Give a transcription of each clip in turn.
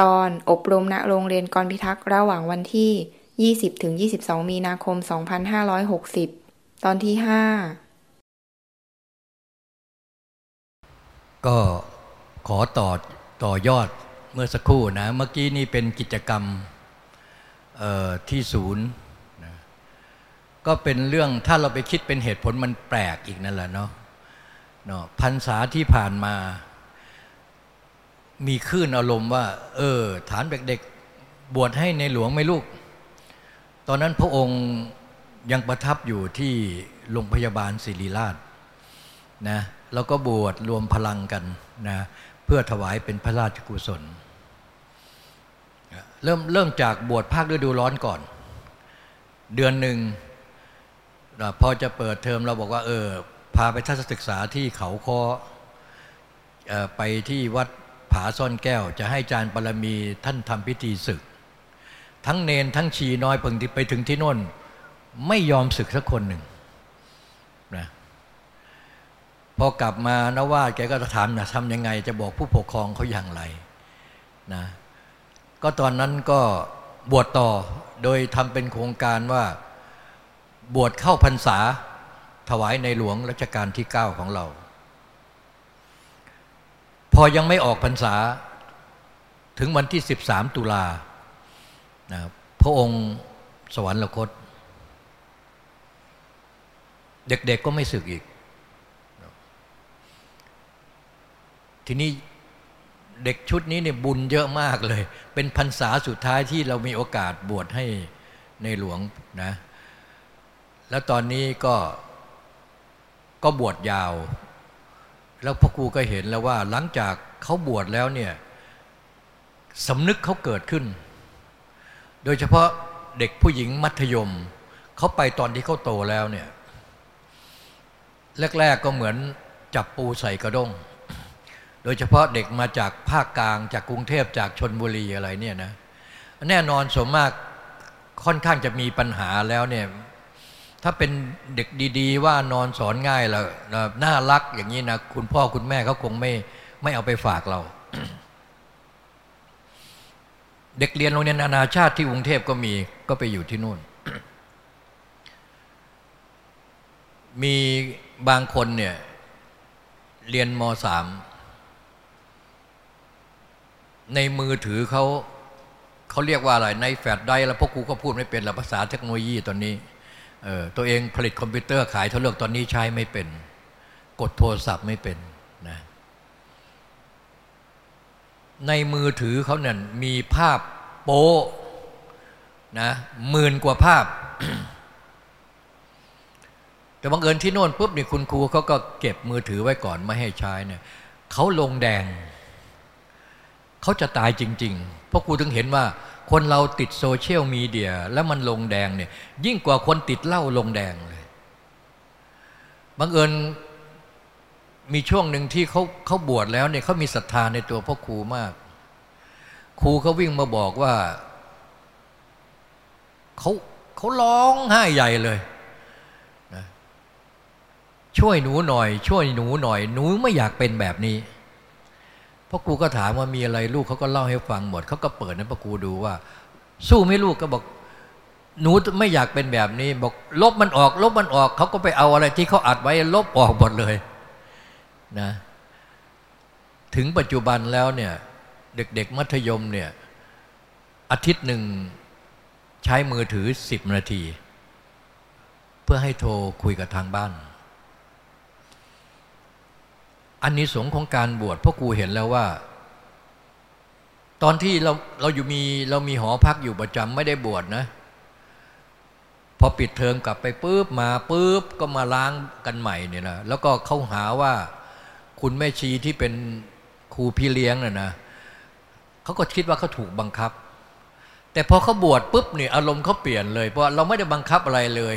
ตอนอบรมณโรงเรียนกรพิทักษ์ระหว่างวันที่ 20ถึง22 มีนาคม 2560 ตอนที่ 5 ก็ขอต่อต่อยอดเมื่อสักครู่นะ เมื่อกี้นี่เป็นกิจกรรมที่ศูนย์นะก็เป็นเรื่องถ้าเราไปคิดเป็นเหตุผลมันแปลกอีกนั่นแหละเนาะเนาะพันษาที่ผ่านมา มีคลื่นอารมณ์ว่า เออ ฐานเด็กๆ บวชให้ในหลวงไม่ลูก ตอนนั้นพระองค์ยังประทับอยู่ที่โรงพยาบาลศิริราชนะแล้วก็บวชรวมพลังกันนะเพื่อถวายเป็นพระราชกุศล เริ่มเริ่มจากบวชภาคฤดูร้อนก่อน เดือนหนึ่งพอจะเปิดเทอมเราบอกว่า เออ พาไปทัศนศึกษาที่เขาคอไปที่วัด ผาซ่อนแก้ว จะให้จารย์ปรมีท่านทำพิธีศึก ทั้งเนนทั้งชีน้อยเพิ่งไปถึงที่น่น ไม่ยอมศึกสักคนหนึ่งนะพอกลับมานว่าแกก็ถามนะทำยังไง จะบอกผู้ปกครองเขาอย่างไรนะก็ตอนนั้นก็บวชต่อโดยทำเป็นโครงการว่าบวชเข้าพรรษาถวายในหลวงรัชกาลที่ 9 ของเรา พอยังไม่ออกพรรษา ถึงวันที่ 13 ตุลานะพระองค์สวรรคต เด็กๆกก็ไม่สึกอีก ทีนี้เด็กชุดนี้เนี่ยบุญเยอะมากเลย เป็นพรรษาสุดท้ายที่เรามีโอกาสบวชให้ในหลวงนะ แล้วตอนนี้ก็ก็บวชยาว แล้วพ่อครูก็เห็นแล้วว่าหลังจากเขาบวชแล้วเนี่ยสำนึกเขาเกิดขึ้น โดยเฉพาะเด็กผู้หญิงมัธยม เขาไปตอนที่เขาโตแล้วเนี่ยแรก ๆก็เหมือนจับปูใส่กระด้ง โดยเฉพาะเด็กมาจากภาคกลางจากกรุงเทพจากชนบุรีอะไรเนี่ยนะแน่นอนสมมากค่อนข้างจะมีปัญหาแล้วเนี่ย ถ้าเป็นเด็กดีๆ ว่านอนสอนง่ายแล้วน่ารักอย่างนี้นะคุณพ่อคุณแม่เขาคงไม่ไม่เอาไปฝากเรา เด็กเรียนโรงเรียนนานาชาติที่กรุงเทพก็มีก็ไปอยู่ที่นู่น มีบางคนเนี่ยเรียนมสามในมือถือเขาเขาเรียกว่าอะไรในแฟลชได้แล้วพวกกูก็พูดไม่เป็นละภาษาเทคโนโลยีตอนนี้ ออตัวเองผลิตคอมพิวเตอร์ขายเท่าเลือกตอนนี้ใช้ไม่เป็น กดโทรศัพท์ไม่เป็นนะในมือถือเขาเนี่ยมีภาพโป๊นะหมื่นกว่าภาพ แต่บังเอิญที่โน่นปุ๊บนี่คุณครูเขาก็เก็บมือถือไว้ก่อนไม่ให้ใช้เนี่ยเขาลงแดง เขาจะตายจริง ๆ เพราะครูถึงเห็นว่า คนเราติดโซเชียลมีเดียแล้วมันลงแดงเนี่ยยิ่งกว่าคนติดเหล้าลงแดงเลยบังเอิญมีช่วงหนึ่งที่เขาเขาบวชแล้วเนี่ยเขามีศรัทธาในตัวพ่อครูมาก ครูเขาวิ่งมาบอกว่าเขาเขาร้องไห้ใหญ่เลยนะช่วยหนูหน่อย ช่วยหนูหน่อย หนูไม่อยากเป็นแบบนี้ พ่อครูก็ถามว่ามีอะไรลูกเขาก็เล่าให้ฟังหมดเขาก็เปิดให้พ่อครูดูว่า สู้ไม่ลูกก็บอกหนูไม่อยากเป็นแบบนี้ บอกลบมันออก ลบมันออกเขาก็ไปเอาอะไรที่เขาอัดไว้ลบออกหมดเลยนะถึงปัจจุบันแล้วเนี่ยเด็กๆมัธยมเนี่ยอาทิตย์หนึ่งใช้มือถือสิบนาที เพื่อให้โทรคุยกับทางบ้าน อันนี้สงของการบวชพ่อครูเห็นแล้วว่า ตอนที่เราเราอยู่มีเรามีหอพักอยู่ประจำไม่ได้บวชนะพอปิดเทอมกลับไปปุ๊บมาปุ๊บก็มาล้างกันใหม่เนี่ยนะแล้วก็เขาหาว่าคุณแม่ชีที่เป็นครูพี่เลี้ยงน่ะนะเขาก็คิดว่าเขาถูกบังคับ แต่พอเขาบวชปุ๊บเนี่ยอารมณ์เขาเปลี่ยนเลย เพราะเราไม่ได้บังคับอะไรเลย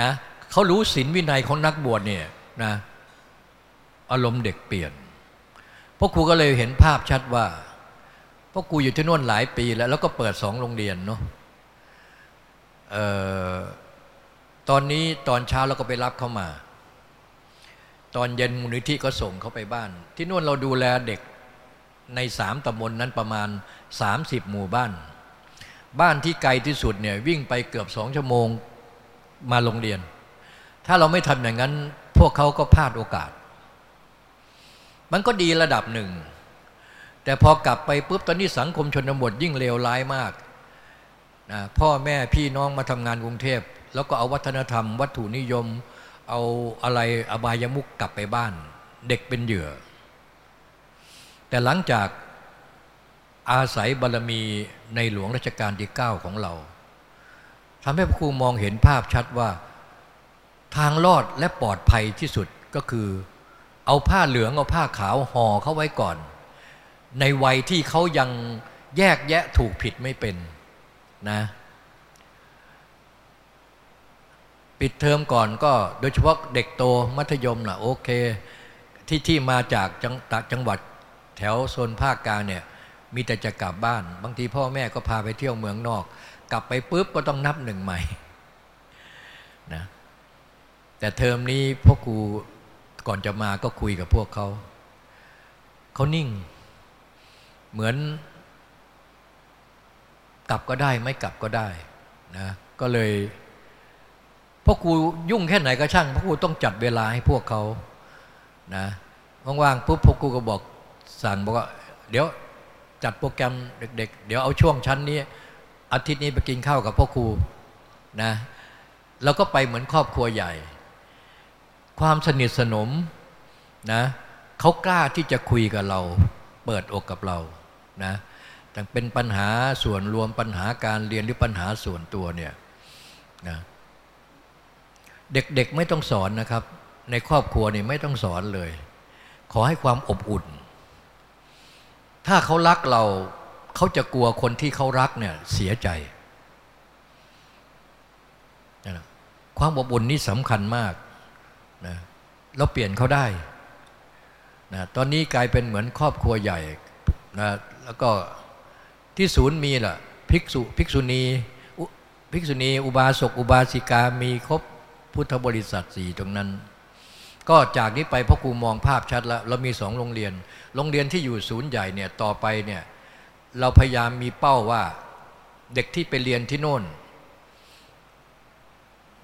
นะเขารู้ศีลวินัยของนักบวชเนี่ยนะ อารมณ์เด็กเปลี่ยนพ่อครูก็เลยเห็นภาพชัดว่าพ่อครูอยู่ที่นู่นหลายปีแล้ว แล้วก็เปิดสองโรงเรียนเนาะตอนนี้ตอนเช้าเราก็ไปรับเขามา ตอนเย็นมูลนิธิก็ส่งเขาไปบ้าน ที่นู่นเราดูแลเด็กในสามตำบลนนั้นประมาณ 30 หมู่บ้าน บ้านที่ไกลที่สุดเนี่ยวิ่งไปเกือบสองชั่วโมงมาโรงเรียน ถ้าเราไม่ทำอย่างนั้น พวกเขาก็พลาดโอกาส มันก็ดีระดับหนึ่ง แต่พอกลับไปปุ๊บตอนนี้สังคมชนบทยิ่งเลวร้ายมากนะพ่อแม่พี่น้องมาทำงานกรุงเทพ แล้วก็เอาวัฒนธรรม วัตถุนิยม เอาอะไรอบายมุกกลับไปบ้าน เด็กเป็นเหยื่อ แต่หลังจากอาศัยบารรมีในหลวงรัชกาลที่ 9 ของเราทำให้ครูมองเห็นภาพชัดว่า ทางรอดและปลอดภัยที่สุดก็คือ เอาผ้าเหลืองเอาผ้าขาวห่อเขาไว้ก่อน ในวัยที่เขายังแยกแยะถูกผิดไม่เป็นนะปิดเทอมก่อนก็โดยเฉพาะเด็กโตมัธยมนะ่ะโอเค ที่ที่มาจากจังจังหวัดแถวโซนภาคกลางเนี่ยมีแต่จะกลับบ้าน บางทีพ่อแม่ก็พาไปเที่ยวเมืองนอก กลับไปปุ๊บก็ต้องนับหนึ่งใหม่นะแต่เทอมนี้พ่อครู ก่อนจะมาก็คุยกับพวกเขา เขานิ่ง เหมือน กลับก็ได้ไม่กลับก็ได้นะก็เลยพ่อครูยุ่งแค่ไหนก็ช่างพ่อครูต้องจัดเวลาให้พวกเขานะว่างๆปุ๊บพ่อครูก็บอกสั่งบอกว่าเดี๋ยวจัดโปรแกรมเด็ก ๆ เดี๋ยวเอาช่วงชั้นนี้ อาทิตย์นี้ไปกินข้าวกับพ่อครูนะเราก็ไปเหมือนครอบครัวใหญ่ ความสนิทสนมนะเขากล้าที่จะคุยกับเรา เปิดอกกับเรานะแต่เป็นปัญหาส่วนรวมปัญหาการเรียนหรือปัญหาส่วนตัวเนี่ยนะเด็กๆไม่ต้องสอนนะครับ ในครอบครัวนี่ไม่ต้องสอนเลย ขอให้ความอบอุ่น ถ้าเขารักเราเขาจะกลัวคนที่เขารักเนี่ยเสียใจความอบอุ่นนี่สำคัญมาก เราเปลี่ยนเขาได้นะตอนนี้กลายเป็นเหมือนครอบครัวใหญ่นะแล้วก็ที่ศูนย์มีล่ะภิกษุภิกษุณีภิกษุณี อุบาสกอุบาสิกามีครบพุทธบริษัทสี่ตรงนั้น ก็จากนี้ไปพ่อครูมองภาพชัดแล้วเรามีสองโรงเรียน โรงเรียนที่อยู่ศูนย์ใหญ่เนี่ยต่อไปเนี่ยเราพยายามมีเป้าว่าเด็กที่ไปเรียนที่โน่น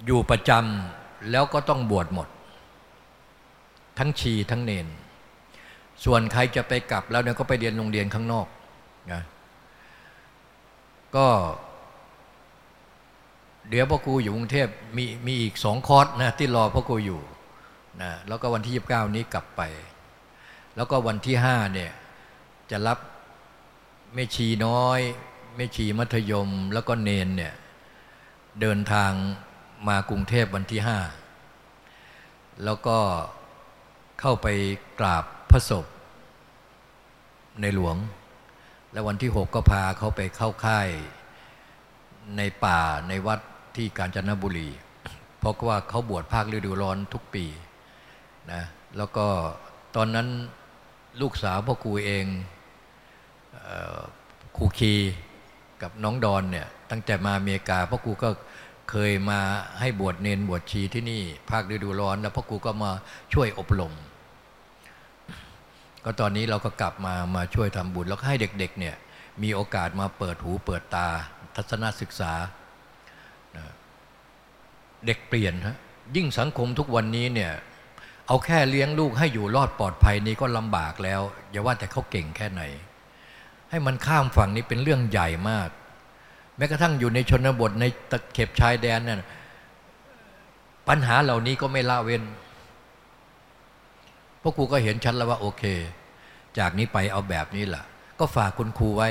อยู่ประจำแล้วก็ต้องบวชหมด ทั้งชีทั้งเนน ส่วนใครจะไปกลับแล้วเนี่ยก็ไปเรียนโรงเรียนข้างนอกนะก็เดี๋ยวพ่อครูอยู่กรุงเทพมีมีอีกสองคอร์สนะที่รอพ่อครูอยู่นะแล้วก็วันที่ยีิบเก้านี้กลับไป แล้วก็วันที่ห้าเนี่ยจะรับแม่ชีน้อยแม่ชีมัธยมแล้วก็เนนเนี่ยเดินทางมากรุงเทพวันที่ห้าแล้วก็ เข้าไปกราบพระศพในหลวง แล้ววันที่หกก็พาเขาไปเข้าค่ายในป่าในวัดที่กาญจนบุรี เพราะว่าเขาบวชภาคฤดูร้อนทุกปีนะแล้วก็ตอนนั้นลูกสาวพ่อครูเองครูคีกับน้องดอนเนี่ยตั้งแต่มาอเมริกาพ่อครูก็ เคยมาให้บวชเนนบวชชีที่นี่ ภาคฤดูร้อนแล้วพ่อครูก็มาช่วยอบรมก็ตอนนี้เราก็กลับมามาช่วยทำบุญแล้วให้เด็กๆเนี่ยมีโอกาสมาเปิดหูเปิดตา ทัศนศึกษา เด็กเปลี่ยนฮะยิ่งสังคมทุกวันนี้เนี่ยเอาแค่เลี้ยงลูกให้อยู่รอดปลอดภัยนี้ก็ลำบากแล้ว อย่าว่าแต่เขาเก่งแค่ไหน ให้มันข้ามฝั่งนี้เป็นเรื่องใหญ่มาก แม้กระทั่งอยู่ในชนบทในตะเข็บชายแดนเนี่ยปัญหาเหล่านี้ก็ไม่ละเว้นพวกครูก็เห็นชัดแล้วว่าโอเค จากนี้ไปเอาแบบนี้แหละก็ฝากคุณครูไว้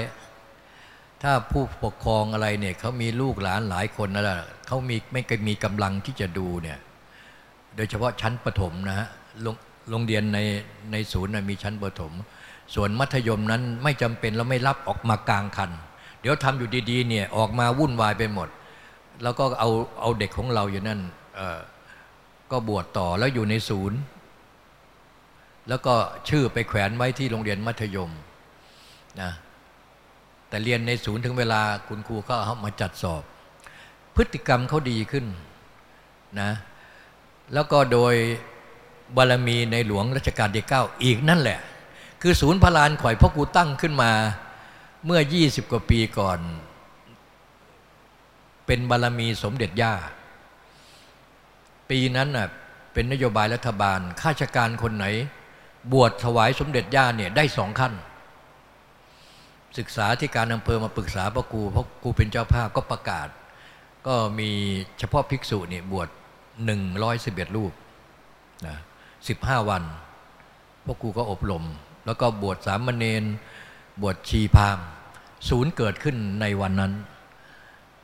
ถ้าผู้ปกครองอะไรเนี่ยเขามีลูกหลานหลายคนนะเขามีไม่เคยมีกำลังที่จะดูเนี่ยโดยเฉพาะชั้นประถมนะฮะโรงเรียนในในศูนย์มีชั้นประถม ส่วนมัธยมนั้นไม่จำเป็นแล้วไม่รับออกมากลางคัน ดี๋ยวทำอยู่ดีๆเนี่ยออกมาวุ่นวายไปหมด แล้วก็เอาเอาเด็กของเราอยู่นั่นก็บวชต่อแล้วอยู่ในศูนย์ แล้วก็ชื่อไปแขวนไว้ที่โรงเรียนมัธยมนะแต่เรียนในศูนย์ถึงเวลาคุณครูก็เอามาจัดสอบ พฤติกรรมเขาดีขึ้นนะแล้วก็โดยบารมีในหลวงรัชกาลที่เก้าอีกนั่นแหละคืคือศูนย์พลานข่อยพ่อกูตั้งขึ้นมา เมื่อ 20 กว่าปีก่อน เป็นบารรมีสมเด็จย่า ปีนั้นน่ะเป็นนโยบายรัฐบาลข้าราชการคนไหน บวชถวายสมเด็จย่าเนี่ยได้สองขั้น ศึกษาที่การอำเภอมาปรึกษาพระครูเพราะครูเป็นเจ้าภาพก็ประกาศ ก็มีเฉพาะภิกษุเนี่ยบวชหนึ่งร้อยสิบเอ็ดรูปนะสิบห้าวันพวกครูก็อบรม แล้วก็บวชสามเณรบวชชีพาม ศูนย์เกิดขึ้นในวันนั้น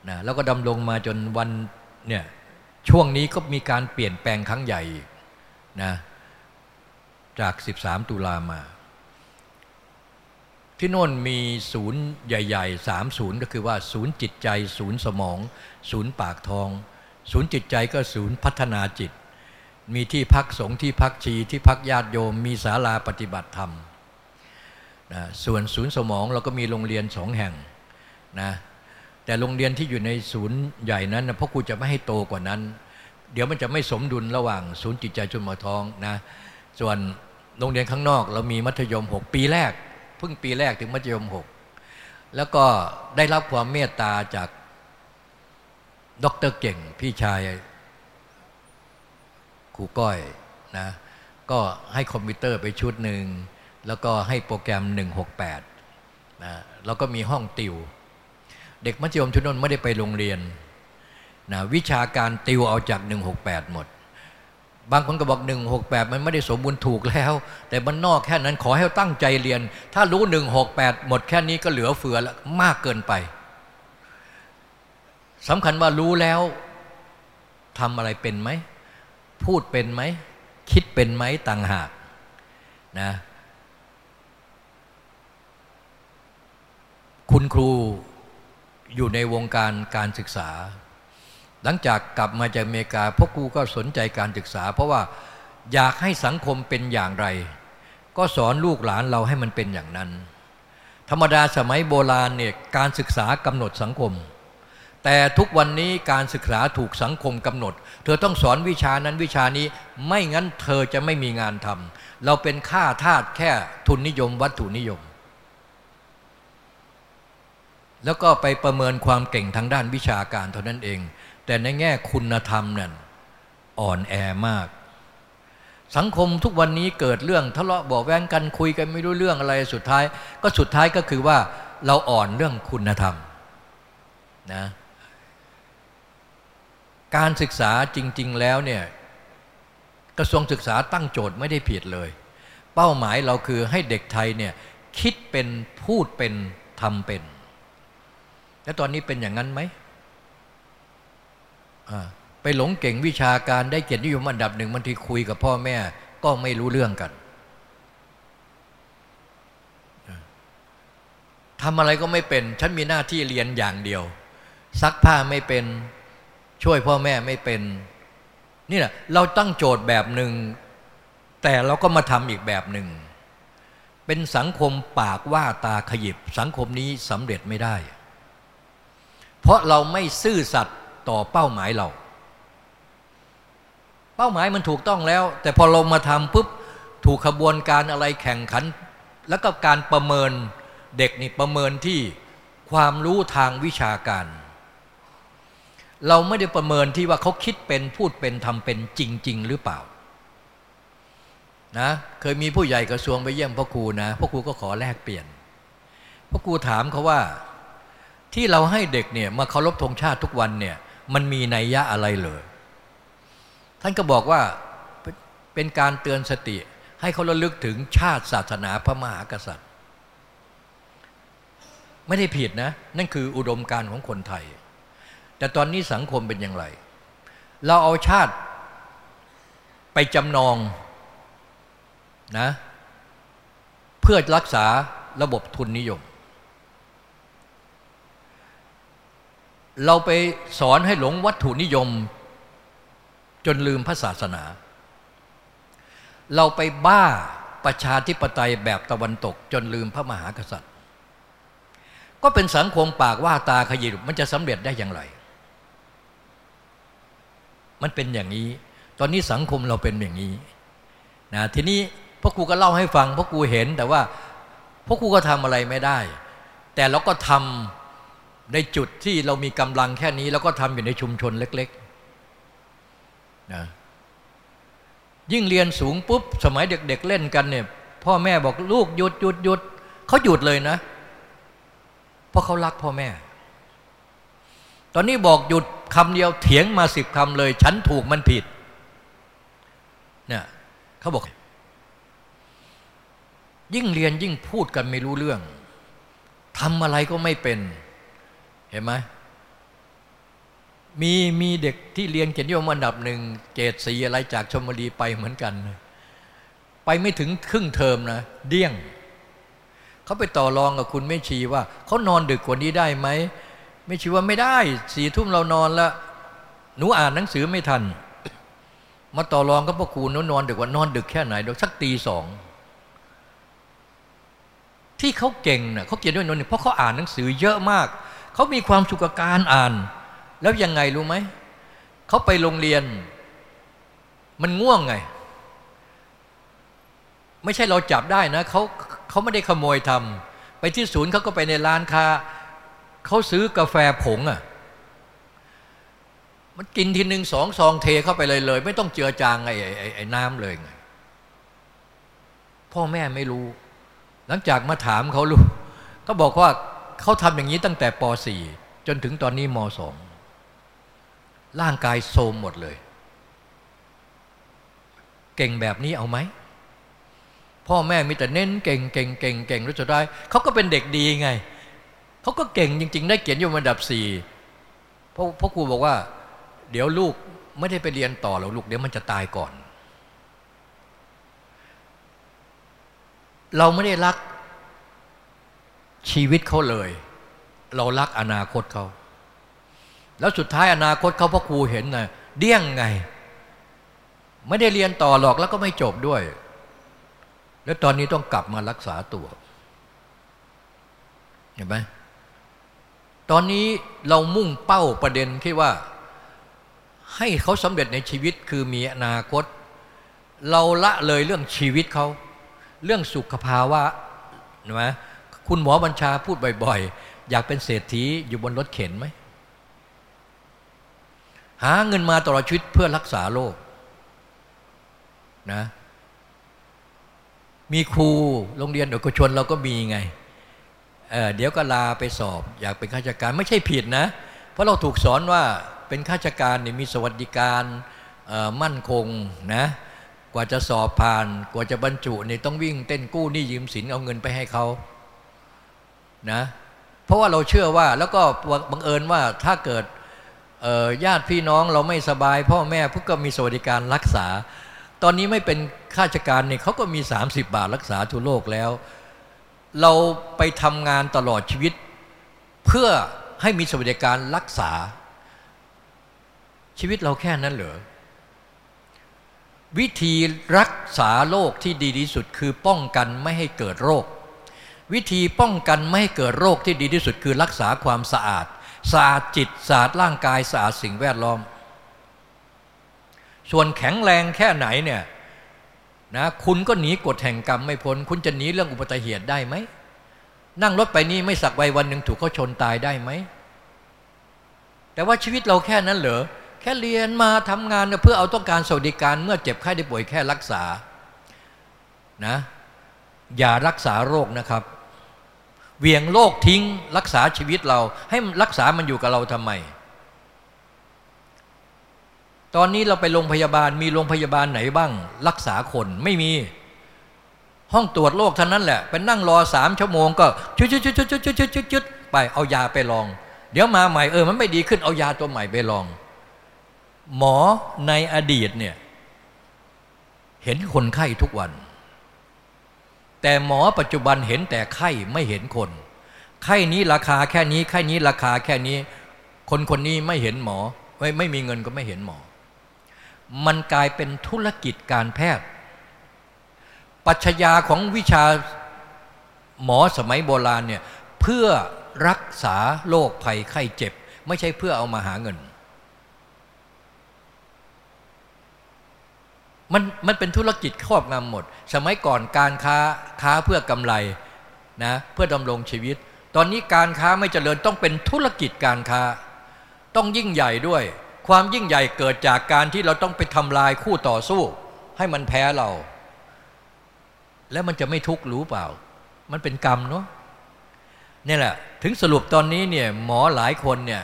นะแล้วก็ดำรงมาจนวันเนี่ยช่วงนี้ก็มีการเปลี่ยนแปลงครั้งใหญ่นะจาก 13 ตุลามา ที่โน่นมีศูนย์ใหญ่ๆสามศูนย์ก็คือว่าศูนย์จิตใจ ศูนย์สมอง ศูนย์ปากทอง ศูนย์จิตใจก็ศูนย์พัฒนาจิต มีที่พักสงฆ์ที่พักชีที่พักญาติโยม มีศาลาปฏิบัติธรรม นะส่วนศูนย์สมองเราก็มีโรงเรียนสองแห่งนะแต่โรงเรียนที่อยู่ในศูนย์ใหญ่นั้นนะพ่อครูจะไม่ให้โตกว่านั้น เดี๋ยวมันจะไม่สมดุลระหว่างศูนย์จิตใจชุนหมอทองนะส่วนโรงเรียนข้างนอก เรามีมัธยม 6 ปีแรกเพิ่งปีแรกถึงมัธยม 6 แล้วก็ได้รับความเมตตาจากดรเก่งพี่ชายครูก้อยนะก็ให้คอมพิวเตอร์ไปชุดหนึ่ง แล้วก็ให้โปรแกรม 168นะแล้วก็มีห้องติว เด็กมัธยมชุนนไม่ได้ไปโรงเรียนนะวิชาการติวเอาจาก 168 หมด บางคนก็บอก 168 มันไม่ได้สมบูรณ์ถูกแล้ว แต่มันนอกแค่นั้นขอให้ตั้งใจเรียน ถ้ารู้ 168 หมดแค่นี้ก็เหลือเฟือแล้วมากเกินไปสำคัญว่ารู้แล้วทำอะไรเป็นไหม พูดเป็นไหม คิดเป็นไหมต่างหากนะ คุณครูอยู่ในวงการการศึกษา หลังจากกลับมาจากอเมริกาพ่อครูก็สนใจการศึกษา เพราะว่าอยากให้สังคมเป็นอย่างไร ก็สอนลูกหลานเราให้มันเป็นอย่างนั้น ธรรมดาสมัยโบราณเนี่ยการศึกษากำหนดสังคม แต่ทุกวันนี้การศึกษาถูกสังคมกำหนด เธอต้องสอนวิชานั้นวิชานี้ไม่งั้นเธอจะไม่มีงานทำเราเป็นข้าทาสแค่ทุนนิยมวัตถุนิยม แล้วก็ไปประเมินความเก่งทางด้านวิชาการเท่านั้นเอง แต่ในแง่คุณธรรมนั่นอ่อนแอมาก สังคมทุกวันนี้เกิดเรื่องทะเลาะบอกแว้งกันคุยกันไม่รู้เรื่องอะไรสุดท้าย ก็สุดท้ายก็คือว่าเราอ่อนเรื่องคุณธรรมนะการศึกษาจริง ๆ แล้วเนี่ยกระทรวงศึกษาตั้งโจทย์ไม่ได้ผิดเลย เป้าหมายเราคือให้เด็กไทยเนี่ยคิดเป็นพูดเป็นทำเป็น แล้วตอนนี้เป็นอย่างนั้นไหมไปหลงเก่งวิชาการได้เกียรตินิยมอันดับหนึ่งบางทีคุยกับพ่อแม่ ก็ไม่รู้เรื่องกันทำอะไรก็ไม่เป็น ฉันมีหน้าที่เรียนอย่างเดียว ซักผ้าไม่เป็น ช่วยพ่อแม่ไม่เป็น นี่แหละเราตั้งโจทย์แบบหนึ่ง แต่เราก็มาทำอีกแบบหนึ่ง เป็นสังคมปากว่าตาขยิบ สังคมนี้สำเร็จไม่ได้ เพราะเราไม่ซื่อสัตย์ต่อเป้าหมายเรา เป้าหมายมันถูกต้องแล้ว แต่พอเรามาทำปุ๊บถูกขบวนการอะไรแข่งขัน แล้วก็การประเมินเด็กนี่ประเมินที่ความรู้ทางวิชาการ เราไม่ได้ประเมินที่ว่าเขาคิดเป็นพูดเป็นทำเป็นจริง ๆ หรือเปล่านะเคยมีผู้ใหญ่กระทรวงไปเยี่ยมพ่อครูนะพ่อครูก็ขอแลกเปลี่ยนพ่อครูถามเขาว่า ที่เราให้เด็กเนี่ยมาเคารพธงชาติทุกวันเนี่ยมันมีนัยยะอะไรเลยท่านก็บอกว่าเป็นการเตือนสติ ให้เขาระลึกถึงชาติศาสนาพระมหากษัตริย์ ไม่ได้ผิดนะ นั่นคืออุดมการของคนไทย แต่ตอนนี้สังคมเป็นอย่างไร เราเอาชาติไปจำนองนะเพื่อรักษาระบบทุนนิยม เราไปสอนให้หลงวัตถุนิยม จนลืมพระศาสนา เราไปบ้าประชาธิปไตยแบบตะวันตก จนลืมพระมหากษัตริย์ ก็เป็นสังคมปากว่าตาขยิบมันจะสำเร็จได้อย่างไร มันเป็นอย่างนี้ ตอนนี้สังคมเราเป็นอย่างนี้นะทีนี้พ่อครูก็เล่าให้ฟังพ่อครูเห็นแต่ว่าพ่อครูก็ทำอะไรไม่ได้ แต่เราก็ทำ ในจุดที่เรามีกำลังแค่นี้ แล้วก็ทำอยู่ในชุมชนเล็กๆนะยิ่งเรียนสูงปุ๊บ สมัยเด็ก ๆ เล่นกันเนี่ยพ่อแม่บอกลูกหยุดหยุดหยุดเขาหยุดเลยนะ เพราะเขารักพ่อแม่ ตอนนี้บอกหยุดคำเดียวเถียงมาสิบคำเลย ฉันถูกมันผิดเนี่ยเขาบอก ยิ่งเรียนยิ่งพูดกันไม่รู้เรื่องทำอะไรก็ไม่เป็น เห็นไหมมีมีเด็กที่เรียนเกียรตินิยมอันดับหนึ่งเกรดสีอะไรจากชมบุรีไปเหมือนกัน ไปไม่ถึงครึ่งเทอมนะ เดี้ยง เขาไปต่อรองกับคุณไม่ชีว่าเขานอนดึกกว่านี้ได้ไหมไม่ชีว่าไม่ได้สี่ทุ่มเรานอนแล้วหนูอ่านหนังสือไม่ทัน มาต่อรองกับพ่อครูหนูนอนดึกว่านอนดึกแค่ไหนเดี๋ยวสักตีสองที่เขาเก่งเน่ะเขาเกียรติด้วยนนเพราะเขาอ่านหนังสือเยอะมาก เขามีความสุขกับการอ่าน แล้วยังไงรู้ไหม เขาไปโรงเรียน มันง่วงไง ไม่ใช่เราจับได้นะเขาเขาไม่ได้ขโมยทำไปที่ศูนย์เขาก็ไปในร้านค้าเขาซื้อกาแฟผงอะ่ะมันกินทีหนึ่งสองซองเทเข้าไปเลยเลย ไม่ต้องเจือจางไอ้ไอ้ไอ้น้ำเลยไงพ่อแม่ไม่รู้ หลังจากมาถามเขารู้เขาบอกว่า เขาทำอย่างนี้ตั้งแต่ป .4 จนถึงตอนนี้ม .2 ร่างกายโทมหมดเลย เก่งแบบนี้เอาไหม พ่อแม่มีแต่เน้นเก่งเก่งเก่งเก่งรู้สุดท้ายเขาก็เป็นเด็กดีไง เขาก็เก่งจริง ๆ ได้เกียรติอยู่อันดับสี่เพราะพ่อครูบอกว่า เดี๋ยวลูกไม่ได้ไปเรียนต่อแล้วลูกเดี๋ยวมันจะตายก่อน เราไม่ได้รัก ชีวิตเขาเลย เรารักอนาคตเขา แล้วสุดท้ายอนาคตเขาพ่อครูเห็นนะเดี้ยงไง ไม่ได้เรียนต่อหรอกแล้วก็ไม่จบด้วย แล้วตอนนี้ต้องกลับมารักษาตัว เห็นไหมตอนนี้เรามุ่งเป้าประเด็นที่ว่า ให้เขาสำเร็จในชีวิตคือมีอนาคต เราละเลยเรื่องชีวิตเขา เรื่องสุขภาวะเห็นไหม คุณหมอบัญชาพูดบ่อยๆ อยากเป็นเศรษฐีอยู่บนรถเข็นไหม หาเงินมาตลอดชีวิตเพื่อรักษาโรคนะมีครูโรงเรียนเอกชนเราก็มีไงเเดี๋ยวก็ลาไปสอบ อยากเป็นข้าราชการไม่ใช่ผิดนะ เพราะเราถูกสอนว่าเป็นข้าราชการเนี่ยมีสวัสดิการมั่นคงนะกว่าจะสอบผ่าน กว่าจะบรรจุเนี่ยต้องวิ่งเต้นกู้หนี่ยืมสินเอาเงินไปให้เขา นะเพราะว่าเราเชื่อว่าแล้วก็บังเอิญว่าถ้าเกิดญาติพี่น้องเราไม่สบาย พ่อแม่พวกก็มีสวัสดิการรักษา ตอนนี้ไม่เป็นข้าราชการเนี่ยเขาก็มี 30 บาทรักษาทั่วโลกแล้ว เราไปทำงานตลอดชีวิต เพื่อให้มีสวัสดิการรักษา ชีวิตเราแค่นั้นเหรอวิธีรักษาโรคที่ดีที่สุดคือป้องกันไม่ให้เกิดโรค วิธีป้องกันไม่ให้เกิดโรคที่ดีที่สุดคือรักษาความสะอาดสะอาดจิตสะอาดร่างกายสะอาดสิ่งแวดล้อม ส่วนแข็งแรงแค่ไหนเนี่ยนะคุณก็หนีกฎแห่งกรรมไม่พ้น คุณจะหนีเรื่องอุบัติเหตุได้ไหม นั่งรถไปนี่ไม่สักไววันหนึ่งถูกเขาชนตายได้ไหม แต่ว่าชีวิตเราแค่นั้นเหรอ แค่เรียนมาทำงานเพื่อเอาต้องการสวัสดิการเมื่อเจ็บไข้ได้ป่วยแค่รักษานะอย่ารักษาโรคนะครับ เวียงโลกทิ้งรักษาชีวิตเรา ให้รักษามันอยู่กับเราทำไม ตอนนี้เราไปโรงพยาบาลมีโรงพยาบาลไหนบ้าง รักษาคนไม่มี ห้องตรวจโรคท่านั้นแหละเป็นนั่งรอสามชั่วโมงก็ชุดชุดชุดชุดชุดชุดชุดชุดไปเอายาไปลอง เดี๋ยวมาใหม่เออมันไม่ดีขึ้นเอายาตัวใหม่ไปลอง หมอในอดีตเนี่ยเห็นคนไข้ทุกวัน แต่หมอปัจจุบันเห็นแต่ไข้ไม่เห็นคน ไข้นี้ราคาแค่นี้ ไข้นี้ราคาแค่นี้ คนคนนี้ไม่เห็นหมอไม่ไม่มีเงินก็ไม่เห็นหมอ มันกลายเป็นธุรกิจการแพทย์ ปัจญาของวิชาหมอสมัยโบราณเนี่ยเพื่อรักษาโรคภัยไข้เจ็บ ไม่ใช่เพื่อเอามาหาเงิน มันมันเป็นธุรกิจครอบงำหมด สมัยก่อนการค้าค้าเพื่อกำไรนะเพื่อดำรงชีวิต ตอนนี้การค้าไม่เจริญต้องเป็นธุรกิจการค้า ต้องยิ่งใหญ่ด้วย ความยิ่งใหญ่เกิดจากการที่เราต้องไปทำลายคู่ต่อสู้ ให้มันแพ้เรา แล้วมันจะไม่ทุกข์รู้เปล่า มันเป็นกรรมเนาะนี่แหละ ถึงสรุปตอนนี้เนี่ยหมอหลายคนเนี่ย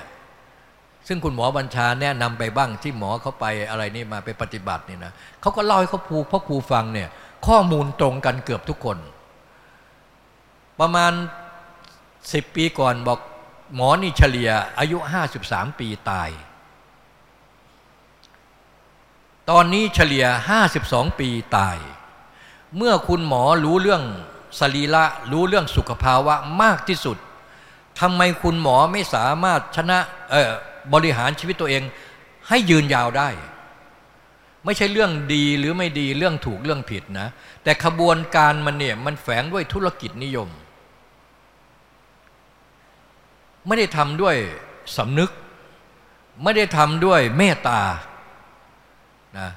ซึ่งคุณหมอบัญชาแนะนำไปบ้างที่หมอเขาไปอะไรนี่มาไปปฏิบัตินี่นะเขาก็เล่าให้เขาผูพ่อครูฟังเนี่ยข้อมูลตรงกันเกือบทุกคน ประมาณสิบปีก่อนบอกหมอนี่เฉลี่ยอายุห้าสิบสามปีตาย ตอนนี้เฉลี่ยห้าสิบสองปีตาย เมื่อคุณหมอรู้เรื่องสรีระรู้เรื่องสุขภาวะมากที่สุดทำไมคุณหมอไม่สามารถชนะเออ บริหารชีวิตตัวเอง ให้ยืนยาวได้ ไม่ใช่เรื่องดีหรือไม่ดีเรื่องถูกเรื่องผิดนะ แต่ขบวนการมันเนี่ยมันแฝงด้วยธุรกิจนิยม ไม่ได้ทำด้วยสำนึก ไม่ได้ทำด้วยเมตตานะ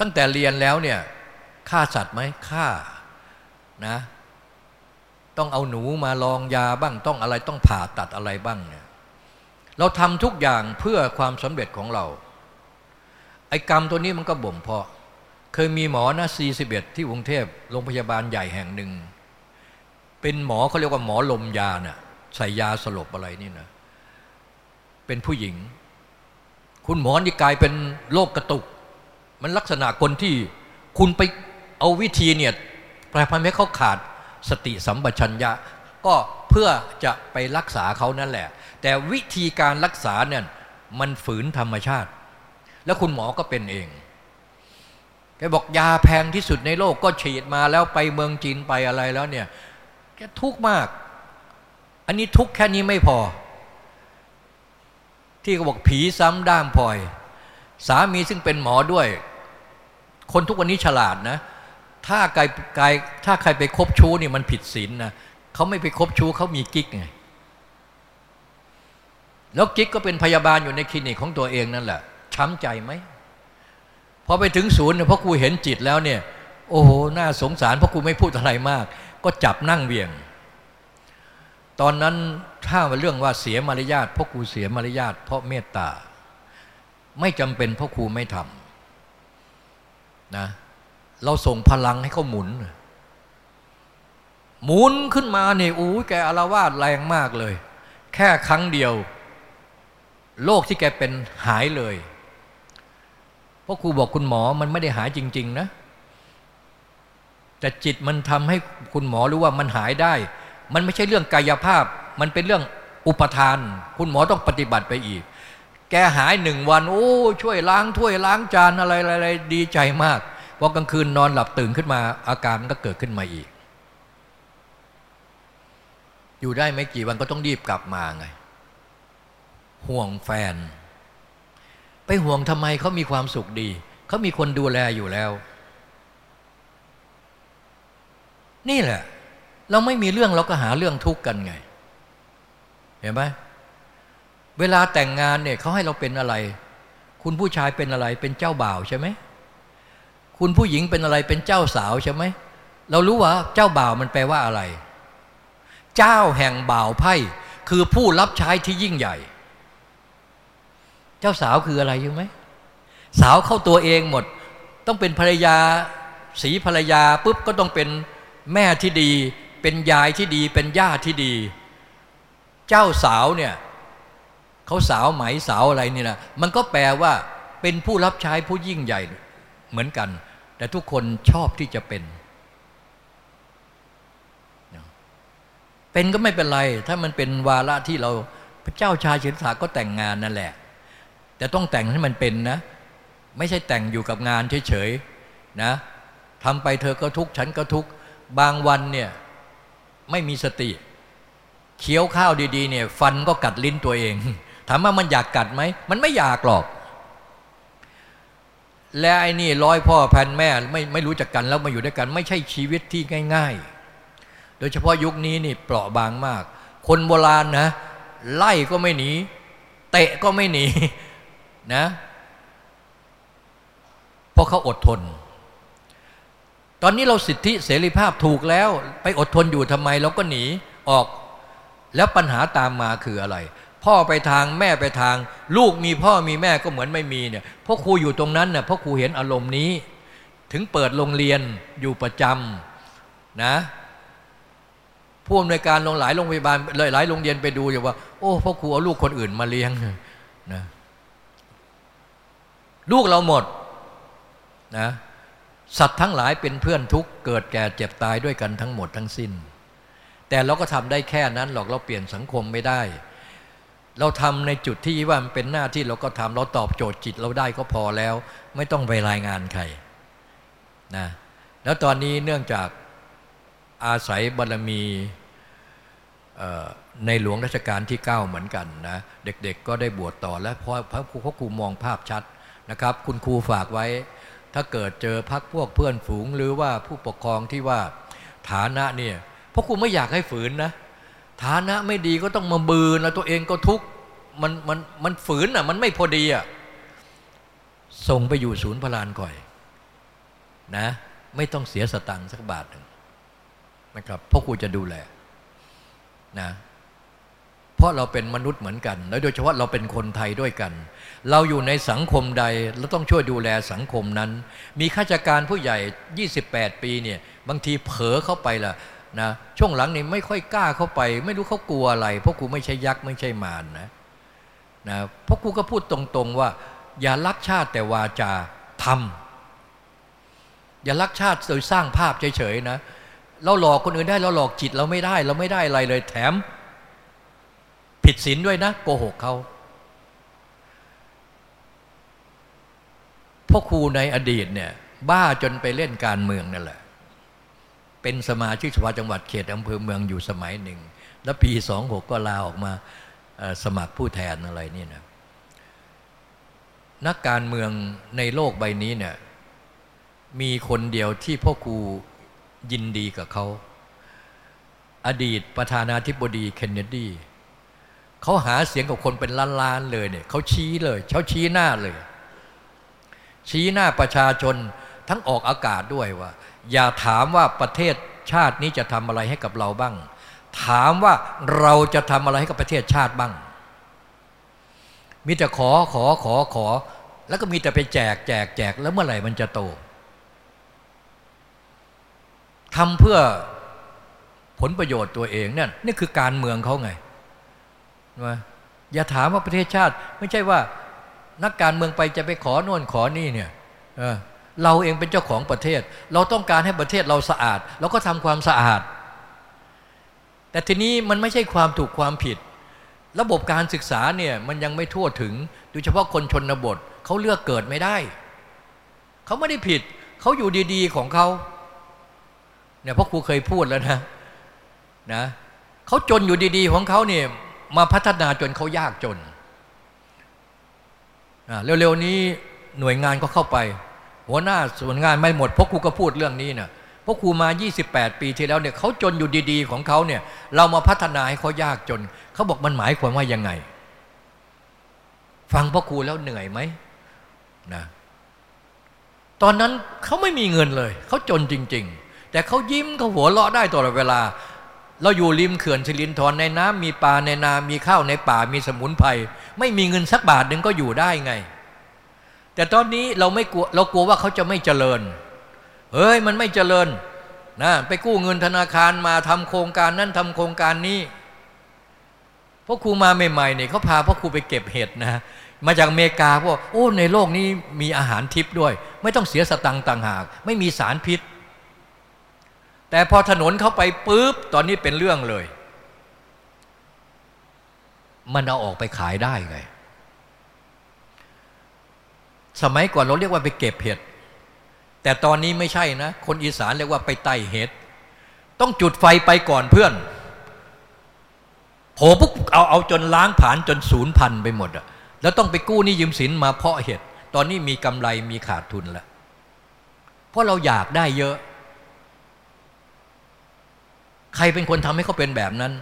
ตั้งแต่เรียนแล้วเนี่ยฆ่าสัตว์ไหมฆ่านะ ต้องเอาหนูมาลองยาบ้างต้องอะไรต้องผ่าตัดอะไรบ้างเนี่ยเราทำทุกอย่างเพื่อความสำเร็จของเรา ไอ้กรรมตัวนี้มันก็บ่มเพาะ เคยมีหมอนะซีสิบเอ็ดที่กรุงเทพโรงพยาบาลใหญ่แห่งหนึ่ง เป็นหมอเขาเรียกว่าหมอลมยาเนะ่ะใส่ยาสลบอะไรนี่นะเป็นผู้หญิง คุณหมอนี่กลายเป็นโรคกระตุก มันลักษณะคนที่คุณไปเอาวิธีเนี่ยแปลพันให้เขาขาด สติสัมปชัญญะ ก็เพื่อจะไปรักษาเขานั่นแหละ แต่วิธีการรักษาเนี่ยมันฝืนธรรมชาติ แล้วคุณหมอก็เป็นเองแกบอกยาแพงที่สุดในโลกก็ฉีดมาแล้วไปเมืองจีนไปอะไรแล้วเนี่ยแกทุกข์มาก อันนี้ทุกข์แค่นี้ไม่พอ ที่เขาบอกผีซ้ำด้ามพลอย สามีซึ่งเป็นหมอด้วย คนทุกวันนี้ฉลาดนะ ถ้าใครใครถ้าใครไปคบชู้นี่มันผิดศีลนนะเขาไม่ไปคบชู้เขามีกิ๊กไงแล้วกิ๊กก็เป็นพยาบาลอยู่ในคลินิกของตัวเองนั่นแหละ ช้ำใจไหมพอไปถึงศูนย์เนี่ยพ่อครูเห็นจิตแล้วเนี่ย โอ้โหน่าสงสารพ่อครูไม่พูดอะไรมาก ก็จับนั่งเวียง ตอนนั้นถ้าเรื่องว่าเสียมารยาทพ่อครูเสียมารยาทเพราะเมตตา ไม่จำเป็นพ่อครูไม่ทำนะ เราส่งพลังให้เขาหมุน หมุนขึ้นมาเนี่ยอู้แกอารวาสแรงมากเลย แค่ครั้งเดียว โรคที่แกเป็นหายเลยเพราะครูบอกคุณหมอมันไม่ได้หายจริง ๆ นะ แต่จิตมันทำให้คุณหมอรู้ว่ามันหายได้ มันไม่ใช่เรื่องกายภาพ มันเป็นเรื่องอุปทาน คุณหมอต้องปฏิบัติไปอีก แกหายหนึ่งวัน โอ้ ช่วยล้างถ้วยล้างจานอะไรอะไรดีใจมาก พอกลางคืนนอนหลับตื่นขึ้นมา อาการมันก็เกิดขึ้นมาอีก อยู่ได้ไม่กี่วันก็ต้องรีบกลับมาไง ห่วงแฟน ไปห่วงทำไมเขามีความสุขดี เขามีคนดูแลอยู่แล้ว นี่แหละ เราไม่มีเรื่องเราก็หาเรื่องทุกข์กันไง เห็นไหมเวลาแต่งงานเนี่ยเขาให้เราเป็นอะไร คุณผู้ชายเป็นอะไรเป็นเจ้าบ่าวใช่ไหม คุณผู้หญิงเป็นอะไรเป็นเจ้าสาวใช่ไหมเรารู้ว่าเจ้าบ่าวมันแปลว่าอะไร เจ้าแห่งบ่าวไพ่คือผู้รับใช้ที่ยิ่งใหญ่ เจ้าสาวคืออะไรอยู่ไหมสาวเข้าตัวเองหมด ต้องเป็นภรรยาสีภรรยาปุ๊บก็ต้องเป็นแม่ที่ดี เป็นยายที่ดี เป็นย่าที่ดี เจ้าสาวเนี่ยเขาสาวไหมสาวอะไรนี่นะมันก็แปลว่าเป็นผู้รับใช้ผู้ยิ่งใหญ่เหมือนกัน แต่ทุกคนชอบที่จะเป็น เป็นก็ไม่เป็นไร ถ้ามันเป็นวาระที่เราพระเจ้าชายชินสาก็แต่งงานนั่นแหละ แต่ต้องแต่งให้มันเป็นนะ ไม่ใช่แต่งอยู่กับงานเฉยๆนะทำไปเธอก็ทุกข์ฉันก็ทุกข์บางวันเนี่ยไม่มีสติเคี้ยวข้าวดีๆเนี่ย ฟันก็กัดลิ้นตัวเองถามว่ามันอยากกัดไหม มันไม่อยากหรอก และไอ้นี่ร้อยพ่อแผ่นแม่ไม่ไม่รู้จักกันแล้วมาอยู่ด้วยกัน ไม่ใช่ชีวิตที่ง่าย ๆ โดยเฉพาะยุคนี้นี่เปราะบางมาก คนโบราณนะ ไล่ก็ไม่หนี เตะก็ไม่หนีนะเพราะเขาอดทน ตอนนี้เราสิทธิเสรีภาพถูกแล้ว ไปอดทนอยู่ทำไมเราก็หนีออก แล้วปัญหาตามมาคืออะไร พ่อไปทางแม่ไปทาง ลูกมีพ่อมีแม่ก็เหมือนไม่มีเนี่ยพ่อครูอยู่ตรงนั้นเน่ยพ่อครูเห็นอารมณ์นี้ ถึงเปิดโรงเรียนอยู่ประจำนะผู้อำนวยการโรงหลายโรงพยาบาลหลายโรงเรียนไปดูอยู่ว่า โอ้พ่อครูเอาลูกคนอื่นมาเลี้ยงนะลูกเราหมดนะสัตว์ทั้งหลายเป็นเพื่อนทุกเกิดแก่เจ็บตายด้วยกันทั้งหมดทั้งสิ้น แต่เราก็ทำได้แค่นั้นหรอกเราเปลี่ยนสังคมไม่ได้ เราทำในจุดที่ว่ามันเป็นหน้าที่เราก็ทำเราตอบโจทย์จิตเราได้ก็พอแล้ว ไม่ต้องไปรายงานใครนะแล้วตอนนี้เนื่องจากอาศัยบารรมีในหลวงรัชกาลที่ 9 เหมือนกันนะเด็กๆก็ได้บวชต่อและเพราะพระครูมองภาพชัดนะครับ คุณครูฝากไว้ ถ้าเกิดเจอพักพวกเพื่อนฝูง หรือว่าผู้ปกครองที่ว่าฐานะเนี่ยพราะครูไม่อยากให้ฝืนนะ ฐานะไม่ดีก็ต้องมาบืนแล้วตัวเองก็ทุกข์มันมันมันฝืนอะ มันไม่พอดีอะส่งไปอยู่ศูนย์พลานก่อย นะ ไม่ต้องเสียสตังค์สักบาทหนึ่งนะครับพ่อครูจะดูแลนะเพราะเราเป็นมนุษย์เหมือนกัน แล้วโดยเฉพาะเราเป็นคนไทยด้วยกัน เราอยู่ในสังคมใดเราต้องช่วยดูแลสังคมนั้น มีข้าราชการผู้ใหญ่ 28 ปีเนี่ยบางทีเผลอเข้าไปล่ะ นะช่วงหลังนี่ไม่ค่อยกล้าเข้าไป ไม่รู้เขากลัวอะไร เพราะกูไม่ใช่ยักษ์ไม่ใช่มารนนะนะเพราะกูก็พูดตรงๆว่า อย่ารักชาติแต่วาจาทำอย่ารักชาติโดยสร้างภาพเฉยๆนะเราหลอกคนอื่นได้เราหลอกจิตเราไม่ได้ เราไม่ได้อะไรเลยแถม ผิดศีลด้วยนะโกหกเขาพ่อครูในอดีตเนี่ยบ้าจนไปเล่นการเมืองนั่นแหละ เป็นสมาชิกสภาจังหวัดเขตอำเภอเมืองอยู่สมัยหนึ่ง แล้วปีสองหกก็ลาออกมาสมัครผู้แทนอะไรนี่นะนักการเมืองในโลกใบนี้เนี่ยมีคนเดียวที่พ่อครูยินดีกับเขา อดีตประธานาธิบดีเคนเนดีเขาหาเสียงกับคนเป็นล้านๆเลยเนี่ยเขาชี้เลยเขาชี้หน้าเลย ชี้หน้าประชาชนทั้งออกอากาศด้วยว่า อย่าถามว่าประเทศชาตินี้จะทำอะไรให้กับเราบ้าง ถามว่าเราจะทำอะไรให้กับประเทศชาติบ้าง มีแต่ขอขอขอขอ แล้วก็มีแต่ไปแจกแจกแจกแล้วเมื่อไหร่มันจะโตทำเพื่อผลประโยชน์ตัวเองเนี่ยนี่คือการเมืองเขาไงนะอย่าถามว่าประเทศชาติ ไม่ใช่ว่า นักการเมืองไปจะไปขอโน่นขอนี่เนี่ย เราเองเป็นเจ้าของประเทศ เราต้องการให้ประเทศเราสะอาด เราก็ทำความสะอาด แต่ทีนี้มันไม่ใช่ความถูกความผิด ระบบการศึกษาเนี่ยมันยังไม่ทั่วถึง โดยเฉพาะคนชนบทเขาเลือกเกิดไม่ได้ เขาไม่ได้ผิด เขาอยู่ดีๆของเขาเนี่ยพ่อครูเคยพูดแล้วนะนะเขาจนอยู่ดีๆของเขาเนี่ยมาพัฒนาจนเขายากจนเร็วๆนี้หน่วยงานก็เข้าไป หัวหน้าส่วนงานไม่หมดพ่อครูก็พูดเรื่องนี้นะพ่อครูมา 28 ปีที่แล้วเนี่ยเขาจนอยู่ดีๆ ของเขาเนี่ย เรามาพัฒนาให้เขายากจนเขาบอกมันหมายความว่ายังไง ฟังพ่อครูแล้วเหนื่อยไหมนะตอนนั้นเขาไม่มีเงินเลยเขาจนจริง ๆ แต่เขายิ้มเขาหัวเราะได้ตลอดเวลา เราอยู่ริมเขื่อนสิรินทรในน้ำมีปลาในนา มีข้าวในป่ามีสมุนไพรไม่มีเงินสักบาทหนึ่งก็อยู่ได้ไง แต่ตอนนี้เราไม่กลัวเรากลัวว่าเขาจะไม่เจริญ เฮ้ยมันไม่เจริญนะไปกู้เงินธนาคารมาทำโครงการนั้นทำโครงการนี้พ่อครูมาใหม่ๆเนี่ยเขาพาพ่อครูไปเก็บเห็ดนะมาจากอเมริกาพวกโอ้ในโลกนี้มีอาหารทิพย์ด้วย ไม่ต้องเสียสตังค์ต่างหาก ไม่มีสารพิษ แต่พอถนนเข้าไปปุ๊บตอนนี้เป็นเรื่องเลย มันเอาออกไปขายได้ไง สมัยก่อนเราเรียกว่าไปเก็บเห็ด แต่ตอนนี้ไม่ใช่นะ คนอีสานเรียกว่าไปไต่เห็ด ต้องจุดไฟไปก่อนเพื่อนโผปุ๊บเอาเอาจนล้างผ่านจนศูนย์พันไปหมดอะแล้วต้องไปกู้นี่ยืมสินมาเพาะเห็ด ตอนนี้มีกำไรมีขาดทุนแล้ว เพราะเราอยากได้เยอะ ใครเป็นคนทำให้เขาเป็นแบบนั้น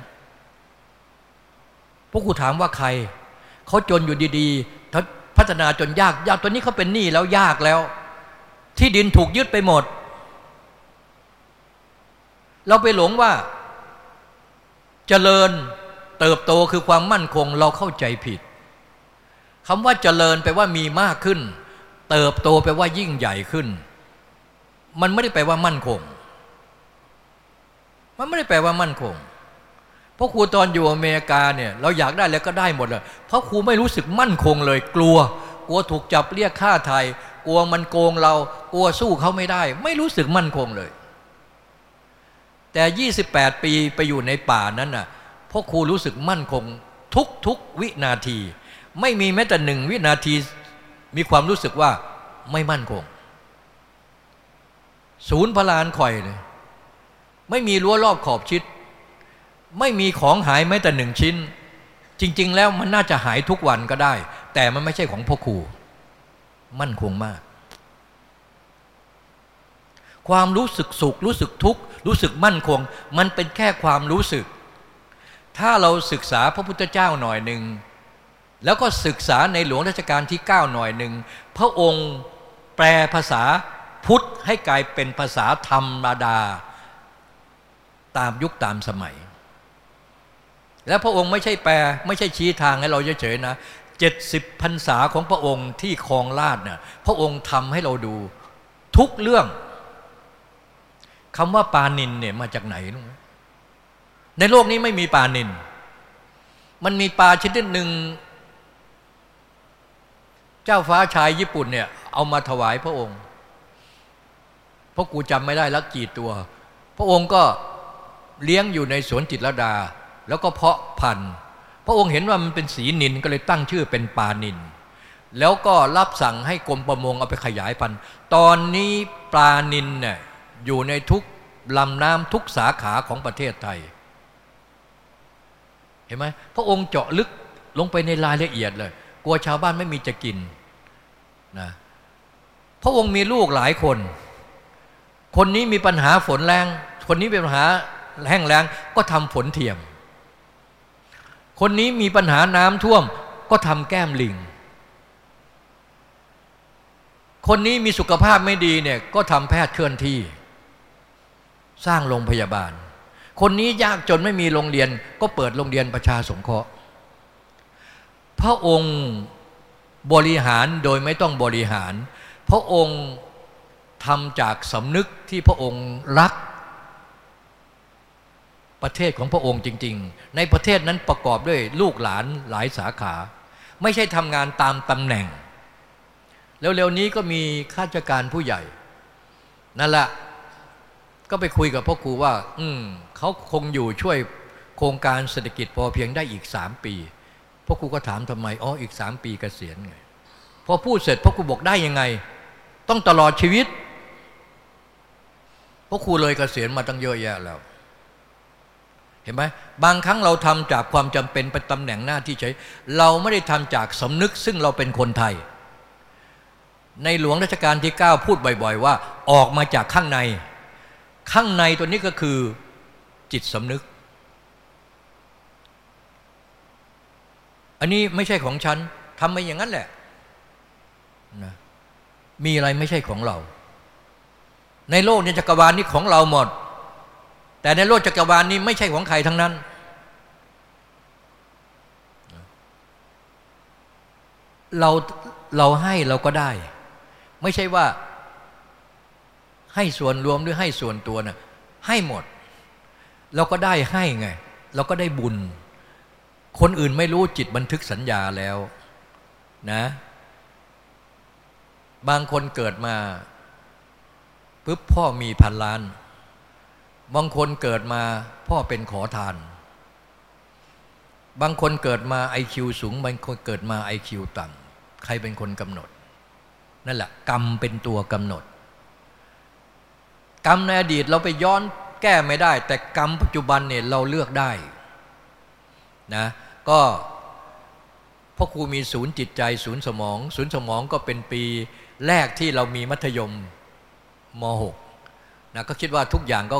พวกกูถามว่าใคร เขาจนอยู่ดีๆ พัฒนาจนยากยากตัวนี้เขาเป็นหนี้แล้วยากแล้ว ที่ดินถูกยึดไปหมด เราไปหลงว่าจเจริญเติบโตคือความมั่นคงเราเข้าใจผิดคำว่าเจริญแปลว่ามีมากขึ้น เติบโตแปลว่ายิ่งใหญ่ขึ้น มันไม่ได้แปลว่ามั่นคง มันไม่ได้แปลว่ามั่นคง ราะครูตอนอยู่อเมริกาเนี่ยเราอยากได้แล้วก็ได้หมดเลยเพราะครูไม่รู้สึกมั่นคงเลย กลัว กลัวถูกจับเรียกค่าไทย กลัวมันโกงเรา กลัวสู้เขาไม่ได้ ไม่รู้สึกมั่นคงเลย แต่ 28 ปีไปอยู่ในป่านั้นน่ะพราะครูรู้สึกมั่นคงทุกทุกวินาที ไม่มีแม้แต่หนึ่งวินาทีมีความรู้สึกว่าไม่มั่นคง ศูนย์พลานคอยเลยไม่มีรั้วรอบขอบชิด ไม่มีของหายแม้แต่หนึ่งชิ้น จริง ๆ แล้วมันน่าจะหายทุกวันก็ได้ แต่มันไม่ใช่ของพ่อครู มั่นคงมาก ความรู้สึกสุข รู้สึกทุกข์ รู้สึกมั่นคง มันเป็นแค่ความรู้สึก ถ้าเราศึกษาพระพุทธเจ้าหน่อยหนึ่งแล้วก็ศึกษาในหลวงรัชกาลที่ 9 หน่อยหนึ่ง พระองค์แปลภาษาพุทธให้กลายเป็นภาษาธรรมดา ตามยุคตามสมัย แล้วพระองค์ไม่ใช่แปลไม่ใช่ชี้ทางให้เราเฉยๆนะเจ็ดสิบพรรษาของพระองค์ที่คลองลาดเนี่ยพระองค์ทำให้เราดูทุกเรื่องคำว่าปานินเนี่ยมาจากไหนรู้ไหมในโลกนี้ไม่มีปานิน มันมีปลาชนิดหนึ่ง เจ้าฟ้าชายญี่ปุ่นเนี่ยเอามาถวายพระองค์เพราะกูจำไม่ได้ล้วกี่ตัว พระองค์ก็เลี้ยงอยู่ในสวนจิตรดา แล้วก็เพาะพันธุ์ พระองค์เห็นว่ามันเป็นสีนินก็เลยตั้งชื่อเป็นปานิน แล้วก็รับสั่งให้กรมประมงเอาไปขยายพันธุ์ ตอนนี้ปลานินเนี่ยอยู่ในทุกลำน้ำทุกสาขาของประเทศไทย เห็นไหมพระองค์เจาะลึกลงไปในรายละเอียดเลย กลัวชาวบ้านไม่มีจะกินนะพระองค์มีลูกหลายคน คนนี้มีปัญหาฝนแรง คนนี้มีปัญหาแห้งแรงก็ทำฝนเทียม คนนี้มีปัญหาน้ำท่วมก็ทำแก้มลิง คนนี้มีสุขภาพไม่ดีเนี่ยก็ทำแพทย์เคลื่อนที่ สร้างโรงพยาบาล คนนี้ยากจนไม่มีโรงเรียนก็เปิดโรงเรียนประชาสงเคราะห์ พระองค์บริหารโดยไม่ต้องบริหาร พระองค์ทำจากสำนึกที่พระองค์รัก ประเทศของพระองค์จริง ๆ ในประเทศนั้นประกอบด้วยลูกหลานหลายสาขา ไม่ใช่ทำงานตามตำแหน่ง เร็วๆนี้ก็มีข้าราชการผู้ใหญ่ นั่นแหละก็ไปคุยกับพ่อครูว่า อืมเขาคงอยู่ช่วยโครงการเศรษฐกิจพอเพียงได้อีกสามปีพ่อครูก็ถามทำไมอ๋ออีกสามปีกเกษียณไงพอพูดเสร็จพ่อครูบอกได้ยังไง ต้องตลอดชีวิตพ่อครูเลยกเกษียณมาตั้งเยอะแยะแล้ว เห็นไหมบางครั้งเราทำจากความจำเป็นเป็นตำแหน่งหน้าที่ใช้เราไม่ได้ทำจากสำนึกซึ่งเราเป็นคนไทย ในหลวงรัชกาลที่ 9 พูดบ่อย ๆ ว่าออกมาจากข้างใน ข้างในตัวนี้ก็คือจิตสำนึก อันนี้ไม่ใช่ของฉันทำไปอย่างนั้นแหละนะมีอะไรไม่ใช่ของเรา ในโลกในจักรวาลนี้ของเราหมด แต่ในโลกจักรวาลนี้ไม่ใช่ของใครทั้งนั้น เราเราให้เราก็ได้ ไม่ใช่ว่า ให้ส่วนรวมหรือให้ส่วนตัวนะ่ะให้หมด เราก็ได้ให้ไง เราก็ได้บุญ คนอื่นไม่รู้จิตบันทึกสัญญาแล้วนะบางคนเกิดมาปุ๊บพ่อมีพันล้าน บางคนเกิดมาพ่อเป็นขอทาน บางคนเกิดมาไอคิวสูง บางคนเกิดมาไอคิวต่ำ ใครเป็นคนกำหนด นั่นแหละกรรมเป็นตัวกำหนด กรรมในอดีตเราไปย้อนแก้ไม่ได้ แต่กรรมปัจจุบันเนี่ยเราเลือกได้นะก็พ่อครูมีศูนย์จิตใจศูนย์สมอง ศูนย์สมองก็เป็นปีแรกที่เรามีมัธยมม .6 นะก็คิดว่าทุกอย่างก็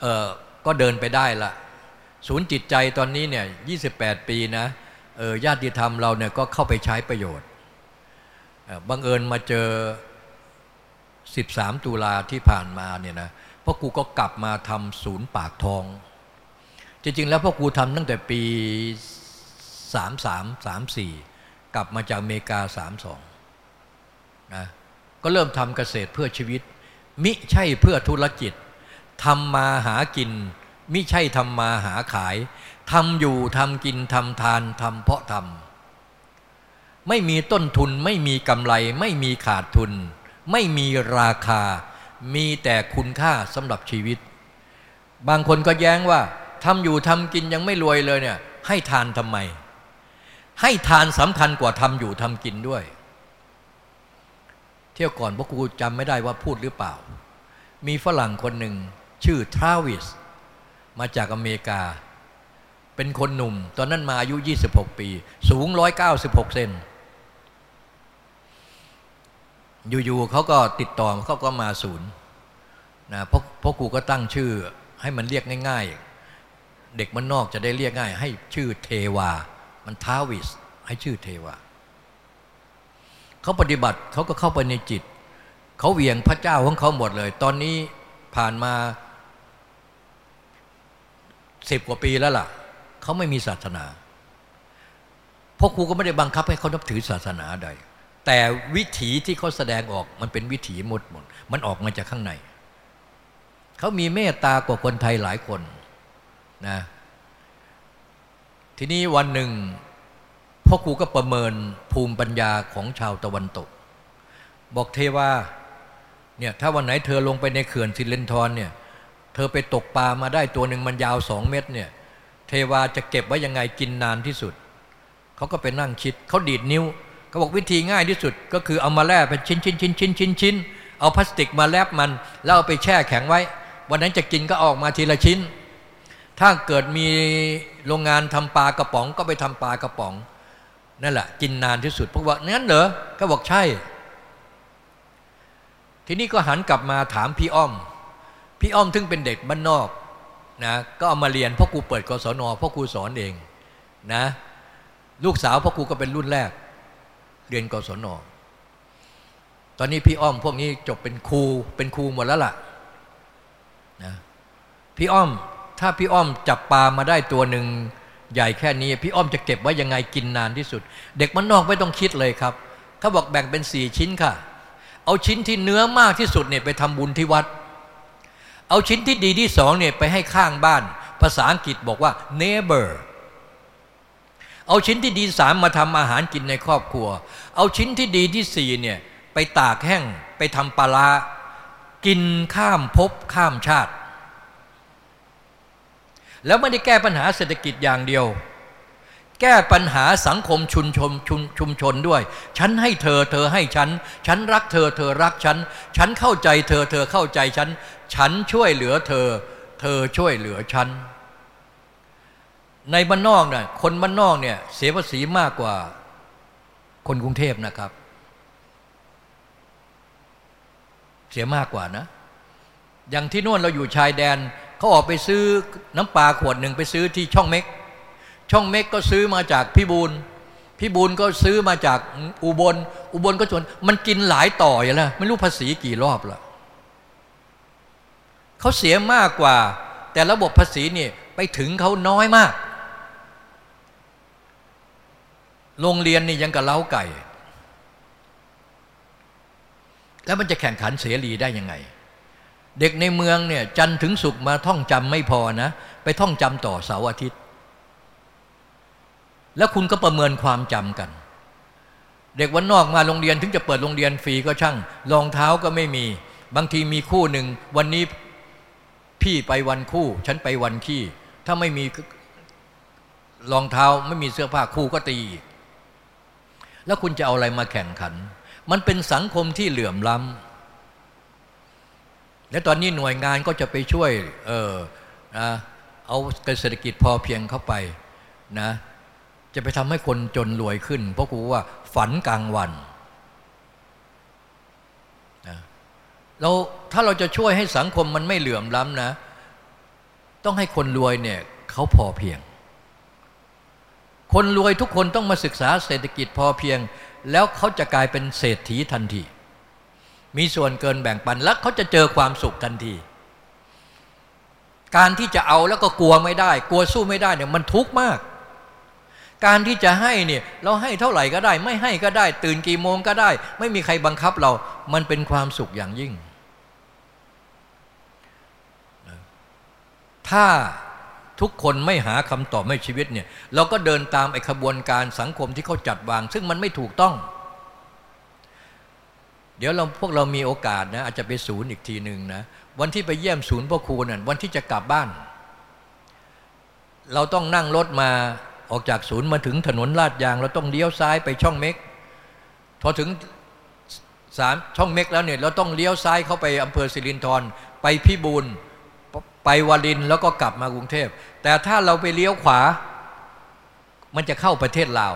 เออก็เดินไปได้ละศูนย์จิตใจตอนนี้เนี่ย28 ปีนะเออญาติธรรมเราเนี่ยก็เข้าไปใช้ประโยชน์บังเอิญมาเจอ 13 ตุลาที่ผ่านมาเนี่ยนะพ่อครูก็กลับมาทำศูนย์ปากทอง จริง ๆ แล้วพ่อครูทำตั้งแต่ปี 33 34 กลับมาจากอเมริกา 32นะก็เริ่มทำเกษตรเพื่อชีวิต มิใช่เพื่อธุรกิจ ทำมาหากินมิใช่ทำมาหาขายทำอยู่ทำกินทำทานทำเพาะทำไม่มีต้นทุนไม่มีกำไร ไม่มีขาดทุน ไม่มีราคา มีแต่คุณค่าสำหรับชีวิต บางคนก็แย้งว่าทำอยู่ทำกินยังไม่รวยเลยเนี่ย ให้ทานทำไม ให้ทานสำคัญกว่าทำอยู่ทำกินด้วย เที่ยวก่อนพ่อครูจำไม่ได้ว่าพูดหรือเปล่า มีฝรั่งคนหนึ่ง ชื่อทราวิสมาจากอเมริกา เป็นคนหนุ่ม ตอนนั้นมาอายุ 26 ปี สูง 196 เซนอยู่ๆเขาก็ติดต่อเขาก็มาศูนย์นะเพราะเพราะครูก็ตั้งชื่อให้มันเรียกง่าย ๆ เด็กมันนอกจะได้เรียกง่าย ให้ชื่อเทวา มันท้าวิส ให้ชื่อเทวาเขาปฏิบัติเขาก็เข้าไปในจิต เขาเวียงพระเจ้าของเขาหมดเลย ตอนนี้ผ่านมา สิบกว่าปีแล้วล่ะ เขาไม่มีศาสนาพราะครูก็ไม่ได้บังคับให้เขานับถือศาสนาใด แต่วิถีที่เขาแสดงออกมันเป็นวิถีหมดหมดมันออกมาจากข้างใน เขามีเมตตากว่าคนไทยหลายคนนะทีนี้วันหนึ่งพ่อครูก็ประเมินภูมิปัญญาของชาวตะวันตก บอกเทว่าเนี่ยถ้าวันไหนเธอลงไปในเขื่อนสิเลนทรเนี่ย ธอไปตกปลามาได้ตัวหนึ่งมันยาวสองเมตรเนี่ย เทวาจะเก็บไว้ยังไงกินนานที่สุด เขาก็ไปนั่งคิดเขาดีดนิ้วเขาบอกวิธีง่ายที่สุดก็คือเอามาแล่เป็นชิ้นชิ้นชิ้นชิ้นชิ้นชิ้นเอาพลาสติกมาแลบมัน แล้วเอาไปแช่แข็งไว้ วันนั้นจะกินก็ออกมาทีละชิ้น ถ้าเกิดมีโรงงานทำปลากระป๋องก็ไปทำปลากระป๋องนั่นแหละกินนานที่สุด เพราะว่านั้นเหรอก็บอกใช่ ทีนี้ก็หันกลับมาถามพี่อ้อม พี่อ้อมถึงเป็นเด็กบ้านนอกนะก็เอามาเรียนพ่อครูเปิดกศนพ่อครูสอนเองนะลูกสาวพ่อครูก็เป็นรุ่นแรก เรียนกศนตอนนี้พี่อ้อมพวกนี้จบเป็นครูเป็นครูหมดแล้วล่ะนะพี่อ้อมถ้าพี่อ้อมจับปลามาได้ตัวหนึ่งใหญ่แค่นี้ พี่อ้อมจะเก็บไว้ยังไงกินนานที่สุด เด็กมันนอกไม่ต้องคิดเลยครับเขาบอกแบ่งเป็นสี่ชิ้นค่ะ เอาชิ้นที่เนื้อมากที่สุดเนี่ยไปทำบุญที่วัด เอาชิ้นที่ดีที่สองเนี่ยไปให้ข้างบ้าน ภาษาอังกฤษบอกว่า neighbor เอาชิ้นที่ดีสามมาทำอาหารกินในครอบครัว เอาชิ้นที่ดีที่สี่เนี่ยไปตากแห้งไปทำปลากินข้ามภพข้ามชาติ แล้วไม่ได้แก้ปัญหาเศรษฐกิจอย่างเดียว แก้ปัญหาสังคมชุมชนชุมชุมชนด้วย ฉันให้เธอเธอให้ฉัน ฉันรักเธอเธอรักฉัน ฉันเข้าใจเธอเธอเข้าใจฉัน ฉันช่วยเหลือเธอ เธอช่วยเหลือฉัน ในบ้านนอกเนี่ยคนบ้านนอกเนี่ยเสียภาษีมากกว่าคนกรุงเทพนะครับ เสียมากกว่านะ อย่างที่นู่นเราอยู่ชายแดนเขาออกไปซื้อน้ำปลาขวดหนึ่งไปซื้อที่ช่องเม็ก ช่องเม็กก็ซื้อมาจากพี่บูลพี่บูลก็ซื้อมาจากอุบล อุบลก็ชวนมันกินหลายต่ออย่างละไม่รู้ภาษีกี่รอบละเขาเสียมากกว่า แต่ระบบภาษีนี่ไปถึงเขาน้อยมาก โรงเรียนนี่ยังกับเล้าไก่ แล้วมันจะแข่งขันเสรีได้ยังไง เด็กในเมืองเนี่ยจันถึงสุกมาท่องจำไม่พอนะ ไปท่องจำต่อเสาร์อาทิตย์ แล้วคุณก็ประเมินความจำกัน เด็กวันนอกมาโรงเรียนถึงจะเปิดโรงเรียนฟรีก็ช่างรองเท้าก็ไม่มี บางทีมีคู่หนึ่ง วันนี้พี่ไปวันคู่ ฉันไปวันขี้ ถ้าไม่มีรองเท้าไม่มีเสื้อผ้าคู่ก็ตีแล้วคุณจะเอาอะไรมาแข่งขัน มันเป็นสังคมที่เหลื่อมล้ำและตอนนี้หน่วยงานก็จะไปช่วยเออนะเอาเศรษฐกิจพอเพียงเข้าไปนะ จะไปทำให้คนจนรวยขึ้น เพราะกูว่าฝันกลางวันเราถ้าเราจะช่วยให้สังคมมันไม่เหลื่อมล้ำนะ ต้องให้คนรวยเนี่ยเขาพอเพียง คนรวยทุกคนต้องมาศึกษาเศรษฐกิจพอเพียง แล้วเขาจะกลายเป็นเศรษฐีทันที มีส่วนเกินแบ่งปันแล้วเขาจะเจอความสุขทันที การที่จะเอาแล้วก็กลัวไม่ได้ กลัวสู้ไม่ได้เนี่ยมันทุกข์มาก การที่จะให้เนี่ยเราให้เท่าไหร่ก็ได้ ไม่ให้ก็ได้ ตื่นกี่โมงก็ได้ ไม่มีใครบังคับเรา มันเป็นความสุขอย่างยิ่ง ถ้าทุกคนไม่หาคำตอบให้ชีวิตเนี่ยเราก็เดินตามไอ้ขบวนการสังคมที่เขาจัดวาง ซึ่งมันไม่ถูกต้อง เดี๋ยวเราพวกเรามีโอกาสนะอาจจะไปศูนย์อีกทีหนึ่งนะวันที่ไปเยี่ยมศูนย์พ่อครูนั่นวันที่จะกลับบ้าน เราต้องนั่งรถมา ออกจากศูนย์มาถึงถนนลาดยางเราต้องเลี้ยวซ้ายไปช่องเม็ก พอถึงสามช่องเม็กแล้วเนี่ยเราต้องเลี้ยวซ้ายเข้าไปอำเภอสิรินธรไปพิบูลไปวารินแล้วก็กลับมากรุงเทพ แต่ถ้าเราไปเลี้ยวขวา มันจะเข้าประเทศลาว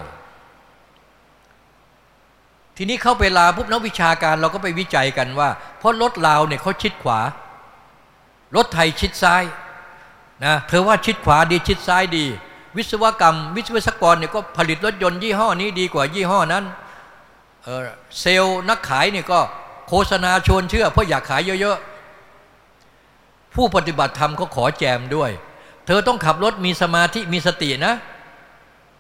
ทีนี้เข้าไปลาวปุ๊บนักวิชาการเราก็ไปวิจัยกันว่า เพราะรถลาวเนี่ยเขาชิดขวารถไทยชิดซ้ายนะเธอว่าชิดขวาดีชิดซ้ายดี วิศวกรรม วิศวกรเนี่ยก็ผลิตรถยนต์ยี่ห้อนี้ดีกว่ายี่ห้อนั้นเเซลล์นักขายเนี่ยก็โฆษณาชวนเชื่อ เพราะอยากขายเยอะๆ ผู้ปฏิบัติธรรมเขาขอแจมด้วย เธอต้องขับรถมีสมาธิมีสตินะ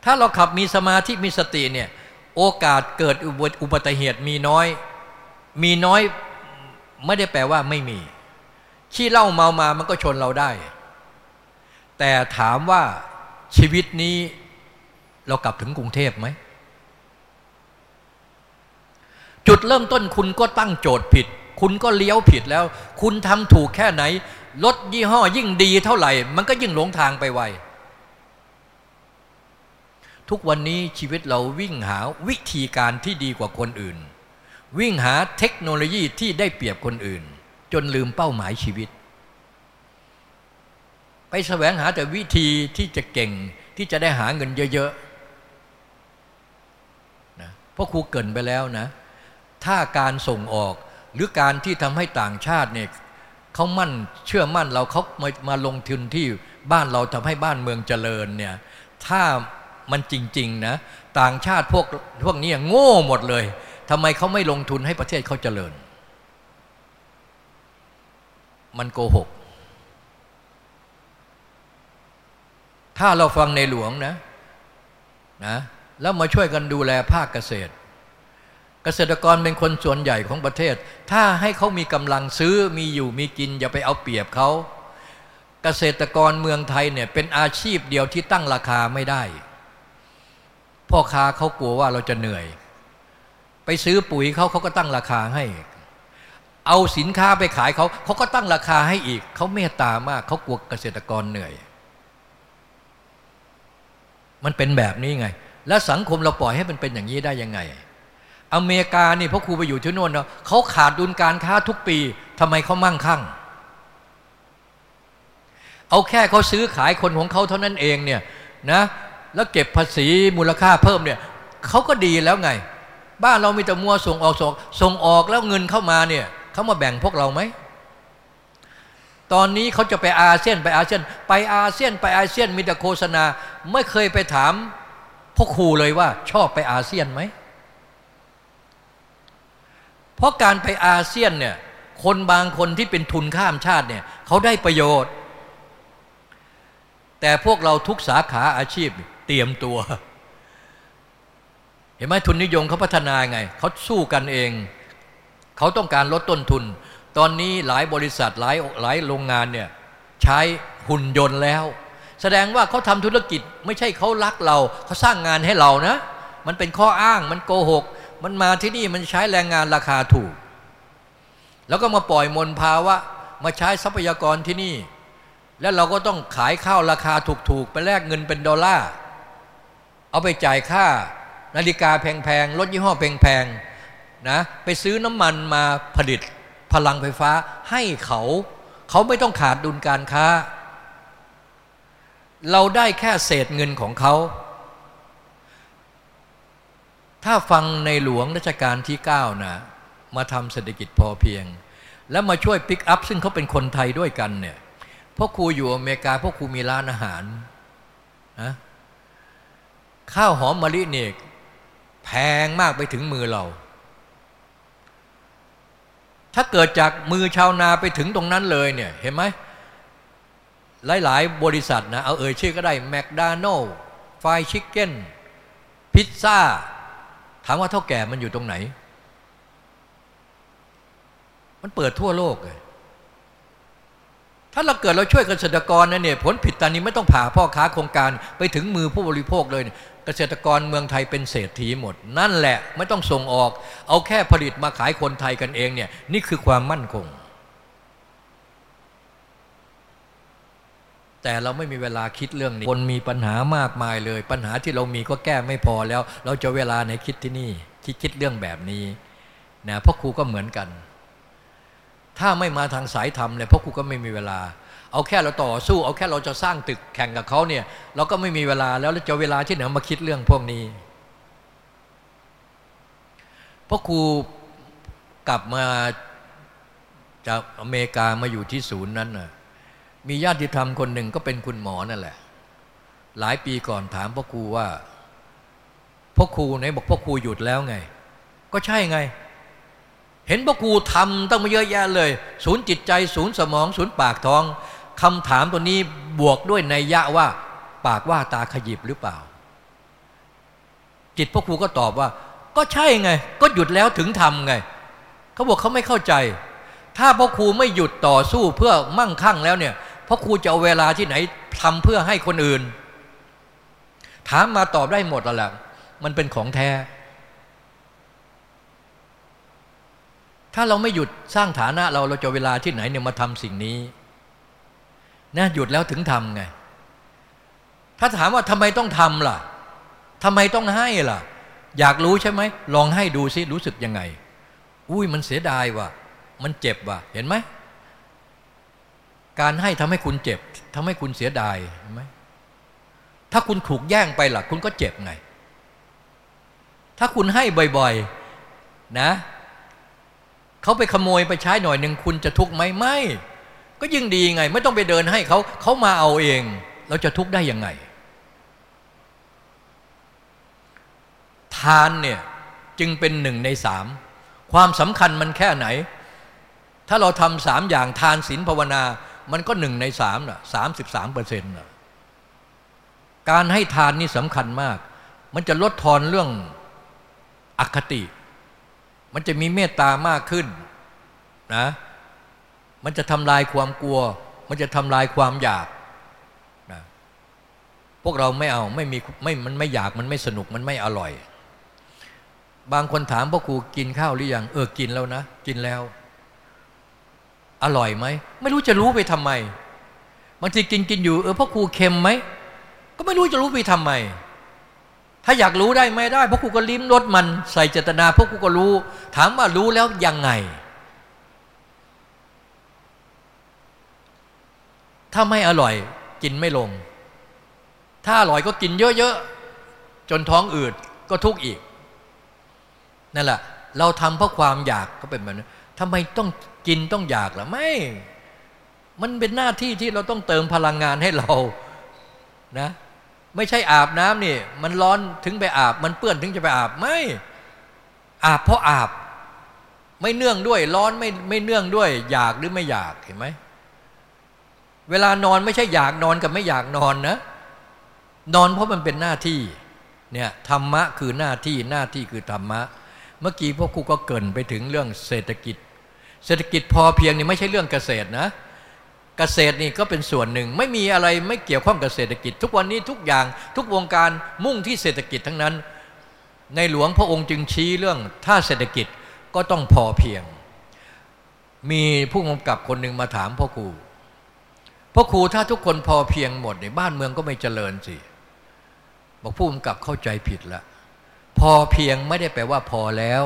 ถ้าเราขับมีสมาธิมีสติเนี่ยโอกาสเกิดอุบัติเหตุมีน้อย มีน้อยไม่ได้แปลว่าไม่มี ขี้เล่าเมามามันก็ชนเราได้ แต่ถามว่า ชีวิตนี้เรากลับถึงกรุงเทพไหม จุดเริ่มต้นคุณก็ตั้งโจทย์ผิด คุณก็เลี้ยวผิดแล้ว คุณทำถูกแค่ไหน รถยี่ห้อยิ่งดีเท่าไหร่ มันก็ยิ่งหลงทางไปไว ทุกวันนี้ชีวิตเราวิ่งหาวิธีการที่ดีกว่าคนอื่น วิ่งหาเทคโนโลยีที่ได้เปรียบคนอื่น จนลืมเป้าหมายชีวิต ไปแสวงหาแต่วิธีที่จะเก่งที่จะได้หาเงินเยอะๆนะเพราะครูเกินไปแล้วนะ ถ้าการส่งออกหรือการที่ทำให้ต่างชาติเนี่ยเขามั่นเชื่อมั่นเราเขามามาลงทุนที่บ้านเราทำให้บ้านเมืองเจริญเนี่ยถ้ามันจริงๆนะต่างชาติพวกพวกนี้โง่หมดเลยทำไมเขาไม่ลงทุนให้ประเทศเขาเจริญ มันโกหก ถ้าเราฟังในหลวงนะนะแล้วมาช่วยกันดูแลภาคเกษตร เกษตรกรเป็นคนส่วนใหญ่ของประเทศ ถ้าให้เขามีกำลังซื้อมีอยู่มีกิน อย่าไปเอาเปรียบเขา เกษตรกรเมืองไทยเนี่ยเป็นอาชีพเดียวที่ตั้งราคาไม่ได้ พ่อค้าเขากลัวว่าเราจะเหนื่อย ไปซื้อปุ๋ยเขาเขาก็ตั้งราคาให้ เอาสินค้าไปขายเขาเขาก็ตั้งราคาให้อีก เขาเมตตามากเขากลัวเกษตรกรเหนื่อย มันเป็นแบบนี้ไง แล้วสังคมเราปล่อยให้มันเป็นอย่างนี้ได้ยังไง อเมริกานี่พราะครูไปอยู่ที่โน่นเนาะเขาขาดดุลการค้าทุกปีทำไมเขามั่งคั่ง เอาแค่เขาซื้อขายคนของเขาเท่านั้นเองเนี่ยนะแล้วเก็บภาษีมูลค่าเพิ่มเนี่ยเขาก็ดีแล้วไง บ้านเรามีแต่มัวส่งออกส่งส่งออกแล้วเงินเข้ามาเนี่ยเขามาแบ่งพวกเราไหม ตอนนี้เขาจะไปอาเซียนไปอาเซียน ไปอาเซียนไปอาเซียนมีแต่โฆษณา ไม่เคยไปถามพวกครูเลยว่า ชอบไปอาเซียนไหม เพราะการไปอาเซียนเนี่ยคนบางคนที่เป็นทุนข้ามชาติเนี่ยเขาได้ประโยชน์ แต่พวกเราทุกสาขาอาชีพเตรียมตัว เห็นไหมทุนนิยมเขาพัฒนาไงเขาสู้กันเอง เขาต้องการลดต้นทุน ตอนนี้หลายบริษัทหลายหลายโรงงานเนี่ยใช้หุ่นยนต์แล้ว แสดงว่าเขาทำธุรกิจไม่ใช่เขารักเราเขาสร้างงานให้เรานะ มันเป็นข้ออ้างมันโกหก มันมาที่นี่มันใช้แรงงานราคาถูก แล้วก็มาปล่อยมลภาวะมาใช้ทรัพยากรที่นี่ แล้วเราก็ต้องขายข้าวราคาถูกๆ ไปแลกเงินเป็นดอลลาร์เอาไปจ่ายค่านาฬิกาแพงๆรถยี่ห้อแพงๆนะไปซื้อน้ำมันมาผลิต พลังไฟฟ้าให้เขา เขาไม่ต้องขาดดุลการค้า เราได้แค่เศษเงินของเขา ถ้าฟังในหลวงรัชกาลที่ 9 นะ มาทำเศรษฐกิจพอเพียง แล้วมาช่วยปิกอัพซึ่งเขาเป็นคนไทยด้วยกันเนี่ยพ่อครูอยู่อเมริกาพ่อครูมีร้านอาหารนะข้าวหอมมะลิเนี่ยแพงมากไปถึงมือเรา ถ้าเกิดจากมือชาวนาไปถึงตรงนั้นเลยเนี่ยเห็นไหมหลาย ๆ บริษัทนะเอาเอ่ยชื่อก็ได้แมคโดนัลล์ไฟชิคเก้นพิซซ่า ถามว่าเท่าแก่มันอยู่ตรงไหน มันเปิดทั่วโลกเลยถ้าเราเกิดเราช่วยเกษตรกรนะเนี่ยผลผิดตอนนี้ไม่ต้องผ่าพ่อค้าโครงการไปถึงมือผู้บริโภคเลย เกษตรกรเมืองไทยเป็นเศรษฐีหมด นั่นแหละไม่ต้องส่งออก เอาแค่ผลิตมาขายคนไทยกันเองเนี่ยนี่คือความมั่นคง แต่เราไม่มีเวลาคิดเรื่องนี้ คนมีปัญหามากมายเลย ปัญหาที่เรามีก็แก้ไม่พอแล้ว เราจะเวลาในคิดที่นี่คิดคิดเรื่องแบบนี้นะพ่อครูก็เหมือนกัน ถ้าไม่มาทางสายธรรมเลยพราะครูก็ไม่มีเวลา เอาแค่เราต่อสู้ เอาแค่เราจะสร้างตึกแข่งกับเขาเนี่ยเราก็ไม่มีเวลาแล้วจะเวลาที่ไหนมาคิดเรื่องพวกนี้เพราะครูกลับมาจากอเมริกามาอยู่ที่ศูนย์นั้นน่ะมีญาติธรรมคนหนึ่งก็เป็นคุณหมอนั่นแหละ หลายปีก่อนถามพ่อครูว่าพ่อครูไหนบอกพ่อครูหยุดแล้วไง ก็ใช่ไง เห็นพ่อครูทำต้องมาเยอะแยะเลย ศูนย์จิตใจ ศูนย์สมอง ศูนย์ปากท้อง คำถามตัวนี้บวกด้วยในยะว่า ปากว่าตาขยิบหรือเปล่า จิตพ่อครูก็ตอบว่า ก็ใช่ไง ก็หยุดแล้วถึงทำไง เขาบอกเขาไม่เข้าใจ ถ้าพ่อครูไม่หยุดต่อสู้เพื่อมั่งคั่งแล้วเนี่ยพ่อครูจะเอาเวลาที่ไหนทำเพื่อให้คนอื่น ถามมาตอบได้หมดแล้วแหละมันเป็นของแท้ ถ้าเราไม่หยุดสร้างฐานะเราเราจะเวลาที่ไหนเนี่ยมาทำสิ่งนี้ นะหยุดแล้วถึงทำไง ถ้าถามว่าทำไมต้องทำล่ะทำไมต้องให้ล่ะ อยากรู้ใช่ไหม ลองให้ดูซิรู้สึกยังไง อุ้ยมันเสียดายว่ะ มันเจ็บว่ะ เห็นไหม การให้ทำให้คุณเจ็บทำให้คุณเสียดายเห็นไหมถ้าคุณถูกแย่งไปล่ะ คุณก็เจ็บไง ถ้าคุณให้บ่อยๆ นะเขาไปขโมยไปใช้หน่อยหนึ่งคุณจะทุกข์ไหมไม่ ก็ยิ่งดีไง ไม่ต้องไปเดินให้เขาเขามาเอาเอง เราจะทุกข์ได้ยังไง ทานเนี่ยจึงเป็นหนึ่งในสามความสำคัญมันแค่ไหน ถ้าเราทำสามอย่างทานศีลภาวนา มันก็หนึ่งในสามน่ะสามสิบสามเปอร์เซ็นต์น่ะการให้ทานนี่สำคัญมาก มันจะลดทอนเรื่องอคติ มันจะมีเมตตามากขึ้นนะ มันจะทำลายความกลัว มันจะทำลายความอยากนะพวกเราไม่เอาไม่มีไม่มันไม่อยากมันไม่สนุกมันไม่อร่อย บางคนถามพ่อครูกินข้าวหรือยังเออกินแล้วนะ กินแล้ว อร่อยไหมไม่รู้จะรู้ไปทำไมบางทีกินกินอยู่เออพ่อครูเค็มไหมก็ไม่รู้จะรู้ไปทำไมถ้าอยากรู้ได้ไม่ได้พราะกูก็ลิ้มรสมันใส่เจตนาพราะกูก็รู้ ถามว่ารู้แล้วยังไง ถ้าไม่อร่อยกินไม่ลง ถ้าอร่อยก็กินเยอะๆ จนท้องอืดก็ทุกข์อีก นั่นแหละ เราทำเพราะความอยากก็เป็นแบบนั้นทำไมต้องกินต้องอยากล่ะไม่ มันเป็นหน้าที่ที่เราต้องเติมพลังงานให้เรานะ ไม่ใช่อาบน้ำนี่ มันร้อนถึงไปอาบ มันเปื้อนถึงจะไปอาบไม่อาบเพราะอาบ ไม่เนื่องด้วยร้อนไม่ไม่เนื่องด้วย อยากหรือไม่อยากเห็นไหม เวลานอนไม่ใช่อยากนอนกับไม่อยากนอนนะ นอนเพราะมันเป็นหน้าที่เนี่ยธรรมะคือหน้าที่หน้าที่คือธรรมะ เมื่อกี้พวกครูก็เกินไปถึงเรื่องเศรษฐกิจ เศรษฐกิจพอเพียงนี่ไม่ใช่เรื่องเกษตรนะ เกษตรนี่ก็เป็นส่วนหนึ่ง ไม่มีอะไรไม่เกี่ยวข้องกับเศรษฐกิจ ทุกวันนี้ทุกอย่างทุกวงการมุ่งที่เศรษฐกิจทั้งนั้น ในหลวงพระองค์จึงชี้เรื่องถ้าเศรษฐกิจก็ต้องพอเพียง มีผู้กำกับคนหนึ่งมาถามพ่อครู พ่อครูถ้าทุกคนพอเพียงหมดในบ้านเมืองก็ไม่เจริญสิบอกผู้กำกับเข้าใจผิดละพอเพียงไม่ได้แปลว่าพอแล้ว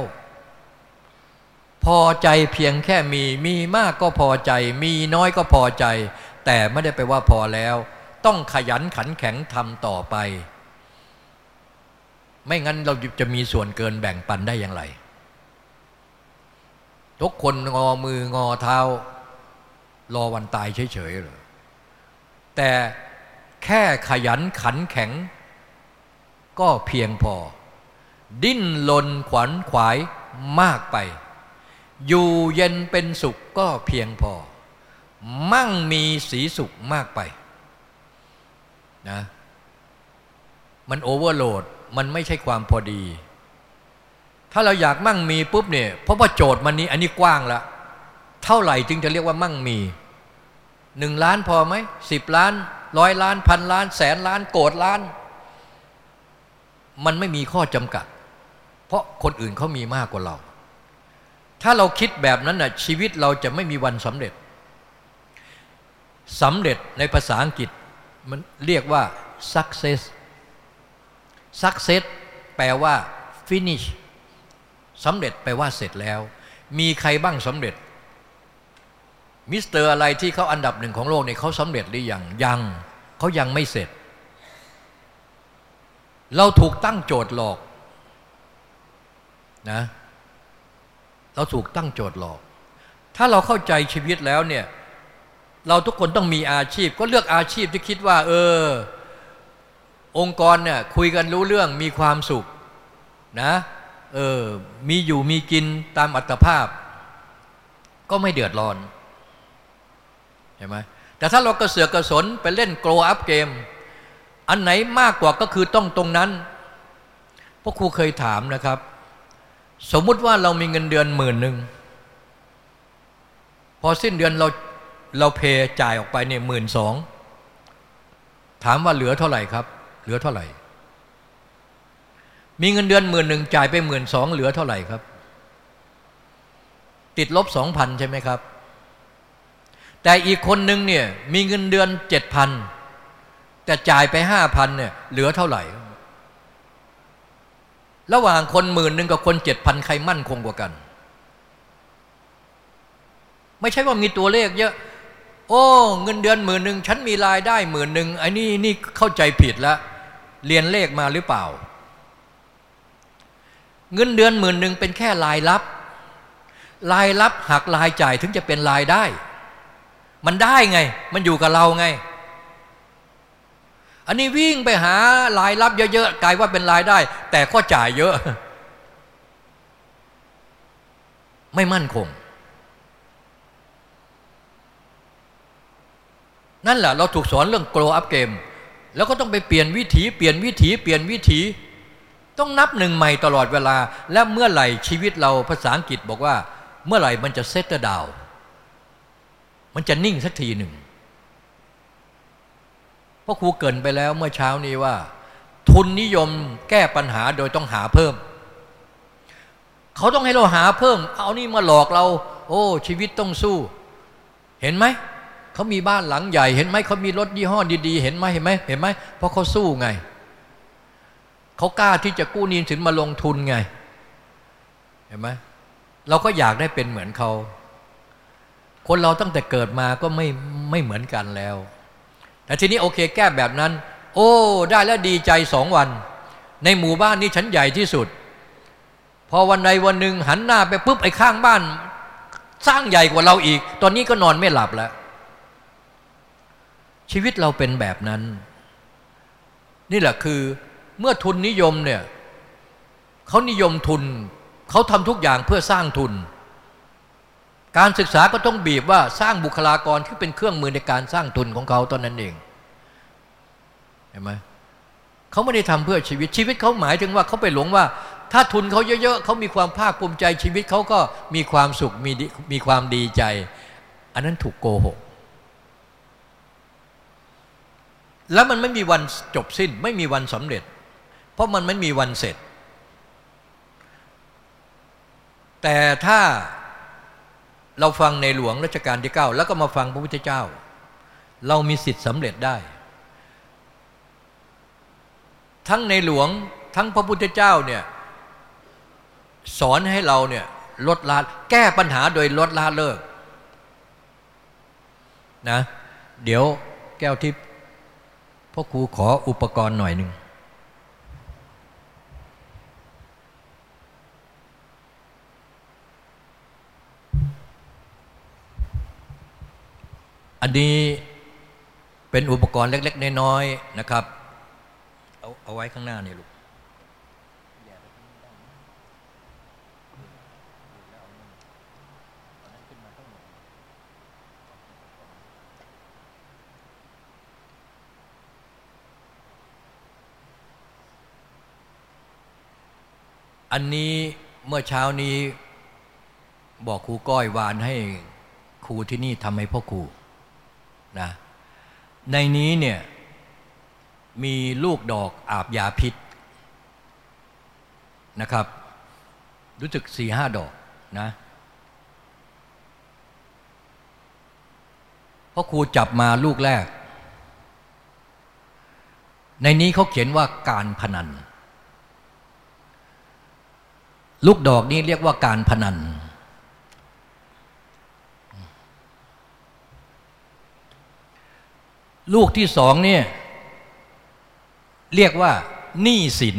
พอใจเพียงแค่มีมีมากก็พอใจ มีน้อยก็พอใจ แต่ไม่ได้ไปลว่าพอแล้ว ต้องขยันขันแข็งทำต่อไป ไม่งั้นเราจะมีส่วนเกินแบ่งปันได้อย่างไร ทุกคนงอมืองอเท้ารอวันตายเฉยๆเลย แต่แค่ขยันขันแข็ง ก็เพียงพอ ดิ้นลนขวัญขวายมากไป อยู่เย็นเป็นสุขก็เพียงพอ มั่งมีสีสุขมากไปนะมันโอเวอร์โหลดมันไม่ใช่ความพอดี ถ้าเราอยากมั่งมีปุ๊บเนี่ยเพราะว่าโจทย์มันนี้อันนี้กว้างละเท่าไหร่จึงจะเรียกว่ามั่งมี หนึ่งล้านพอไหมสิบล้านร้อยล้านพันล้านแสนล้านโกดล้าน มันไม่มีข้อจำกัด เพราะคนอื่นเขามีมากกว่าเรา ถ้าเราคิดแบบนั้นนะชีวิตเราจะไม่มีวันสำเร็จสำเร็จในภาษาอังกฤษมันเรียกว่า success success แปลว่า finish สำเร็จแปลว่าเสร็จแล้ว มีใครบ้างสำเร็จ มิสเตอร์อะไรที่เขาอันดับหนึ่งของโลกเนี่ยเขาสำเร็จหรือยังยังเขายังไม่เสร็จ เราถูกตั้งโจทย์หลอกนะเราถูกตั้งโจทย์หลอก ถ้าเราเข้าใจชีวิตแล้วเนี่ยเราทุกคนต้องมีอาชีพ ก็เลือกอาชีพที่คิดว่า เออ องค์กรเนี่ยคุยกันรู้เรื่องมีความสุขนะเออมีอยู่มีกินตามอัตภาพ ก็ไม่เดือดร้อน ใช่ไหมแต่ถ้าเรากระเสือกกระสนไปเล่นโกลอัพเกม อันไหนมากกว่าก็คือต้องตรงนั้นพวกครูเคยถามนะครับ สมมุติว่าเรามีเงินเดือนหมื่นหนึ่งพอสิ้นเดือนเราเราเพย์จ่ายออกไปเนี่ยหมื่นสองถามว่าเหลือเท่าไหร่ครับ เหลือเท่าไหร่ มีเงินเดือนหมื่นหนึ่งจ่ายไปหมื่นสองเหลือเท่าไหร่ครับ ติดลบสองพันใช่ไหมครับ แต่อีกคนหนึ่งเนี่ยมีเงินเดือนเจ็ดพันแต่จ่ายไปห้าพันเนี่ยเหลือเท่าไหร่ ระหว่างคนหมื่นหนึ่งกับคนเจ็ดพันใครมั่นคงกว่ากัน ไม่ใช่ว่ามีตัวเลขเยอะ โอ้เงินเดือนหมื่นหนึ่งฉันมีรายได้หมื่นหนึ่งไอ้นี่นี่เข้าใจผิดแล้วเรียนเลขมาหรือเปล่า เงินเดือนหมื่นหนึ่งเป็นแค่รายรับ รายรับหักรายจ่ายถึงจะเป็นรายได้ มันได้ไง มันอยู่กับเราไง อันนี้วิ่งไปหารายรับเยอะๆกลายว่าเป็นรายได้ แต่ก็จ่ายเยอะ ไม่มั่นคง นั่นแหละเราถูกสอนเรื่อง grow up game แล้วก็ต้องไปเปลี่ยนวิถีเปลี่ยนวิถีเปลี่ยนวิถีต้องนับหนึ่งใหม่ตลอดเวลา และเมื่อไหร่ชีวิตเราภาษาอังกฤษบอกว่า เมื่อไหร่มันจะเซตเตอร์ดาว มันจะนิ่งสักทีหนึ่งเพราะครูเกินไปแล้วเมื่อเช้านี้ว่า ทุนนิยมแก้ปัญหาโดยต้องหาเพิ่ม เขาต้องให้เราหาเพิ่ม เอานี่มาหลอกเรา โอ้ ชีวิตต้องสู้ เห็นไหมเขามีบ้านหลังใหญ่เห็นไหมเขามีรถยี่ห้อดีๆ เห็นไหมเห็นไหมเห็นไหมเพราะเขาสู้ไงเขากล้าที่จะกู้นินสินมาลงทุนไง เห็นไหมเราก็อยากได้เป็นเหมือนเขา คนเราตั้งแต่เกิดมาก็ไม่ไม่เหมือนกันแล้ว แต่ทีนี้โอเคแก้แบบนั้น โอ้ ได้แล้วดีใจสองวัน ในหมู่บ้านนี้ฉันใหญ่ที่สุด พอวันใดวันหนึ่งหันหน้าไปปุ๊บไอ้ข้างบ้าน สร้างใหญ่กว่าเราอีก ตอนนี้ก็นอนไม่หลับแล้ว ชีวิตเราเป็นแบบนั้น นี่แหละคือเมื่อทุนนิยมเนี่ยเขานิยมทุน เขาทำทุกอย่างเพื่อสร้างทุน การศึกษาก็ต้องบีบว่าสร้างบุคลากรที่เป็นเครื่องมือในการสร้างทุนของเขาตอนนั้นเองเห็นไหมเขาไม่ได้ทำเพื่อชีวิตชีวิตเขาหมายถึงว่าเขาไปหลงว่า ถ้าทุนเขาเยอะๆเขามีความภาคภูมิใจชีวิตเขาก็มีความสุขมีมีความดีใจ อันนั้นถูกโกหก แล้วมันไม่มีวันจบสิ้น ไม่มีวันสำเร็จ เพราะมันไม่มีวันเสร็จ แต่ถ้า เราฟังในหลวงรัชกาลที่เก้าแล้วก็มาฟังพระพุทธเจ้า เรามีสิทธิ์สำเร็จได้ ทั้งในหลวงทั้งพระพุทธเจ้าเนี่ยสอนให้เราเนี่ยลดละแก้ปัญหาโดยลดละเลิกนะเดี๋ยวแก้วทิพย์พ่อครูขออุปกรณ์หน่อยหนึ่ง อันนี้เป็นอุปกรณ์เล็ก ๆ น้อยๆนะครับ เอาเอาไว้ข้างหน้านี่ลูกอันนี้เมื่อเช้านี้บอกครูก้อยวานให้ครูที่นี่ทำให้พ่อครู นะในนี้เนี่ยมีลูกดอกอาบยาพิษนะครับ รู้สึกสี่ห้าดอกนะพ่อครูจับมาลูกแรก ในนี้เขาเขียนว่าการพนัน ลูกดอกนี้เรียกว่าการพนัน ลูกที่สองเนี่ยเรียกว่าหนี้สิน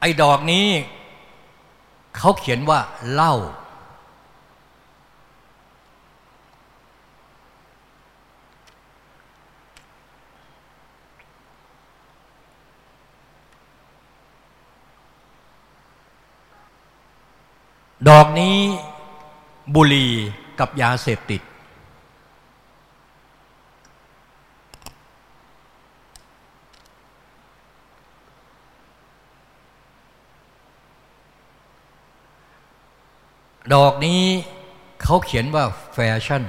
ไอ้ดอกนี้ เขาเขียนว่าเหล้า ดอกนี้บุหรี่กับยาเสพติด ดอกนี้เขาเขียนว่าแฟชั่น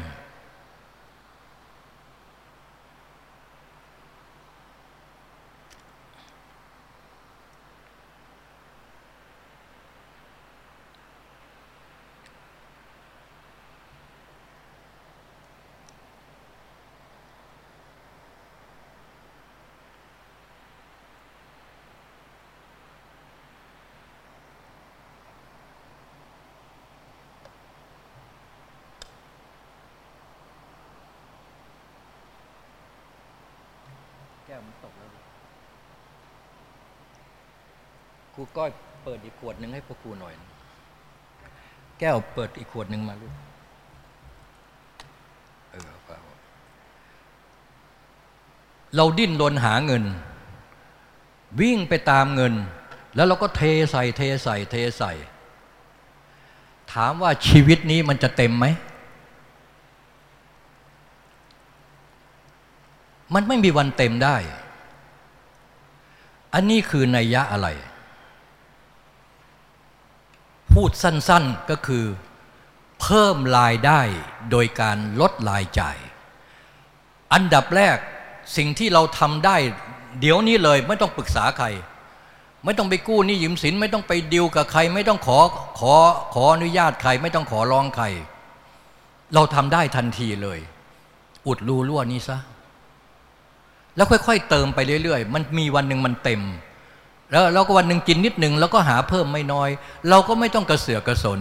แก้วมันตกแล้วครูก้อยเปิดอีกขวดหนึ่งให้พวกครูหน่อย แก้วเปิดอีกขวดหนึ่งมาลูกเออเปล่าเราดิ้นรนหาเงิน วิ่งไปตามเงิน แล้วเราก็เทใส่เทใส่เทใส่ ถามว่าชีวิตนี้มันจะเต็มไหม มันไม่มีวันเต็มได้ อันนี้คือนัยยะอะไร พูดสั้นๆก็คือ เพิ่มรายได้โดยการลดรายจ่าย อันดับแรกสิ่งที่เราทำได้ เดี๋ยวนี้เลยไม่ต้องปรึกษาใคร ไม่ต้องไปกู้หนี้ยืมสิน ไม่ต้องไปดิวกับใคร ไม่ต้องขอขอขออนุญาตใคร ไม่ต้องขอร้องใคร เราทำได้ทันทีเลย อุดรูรั่วนี้ซะแล้วค่อย ๆ เติมไปเรื่อย ๆ มันมีวันหนึ่งมันเต็ม แล้วเราก็วันหนึ่งกินนิดหนึ่งแล้วก็หาเพิ่มไม่น้อย เราก็ไม่ต้องกระเสือกกระสน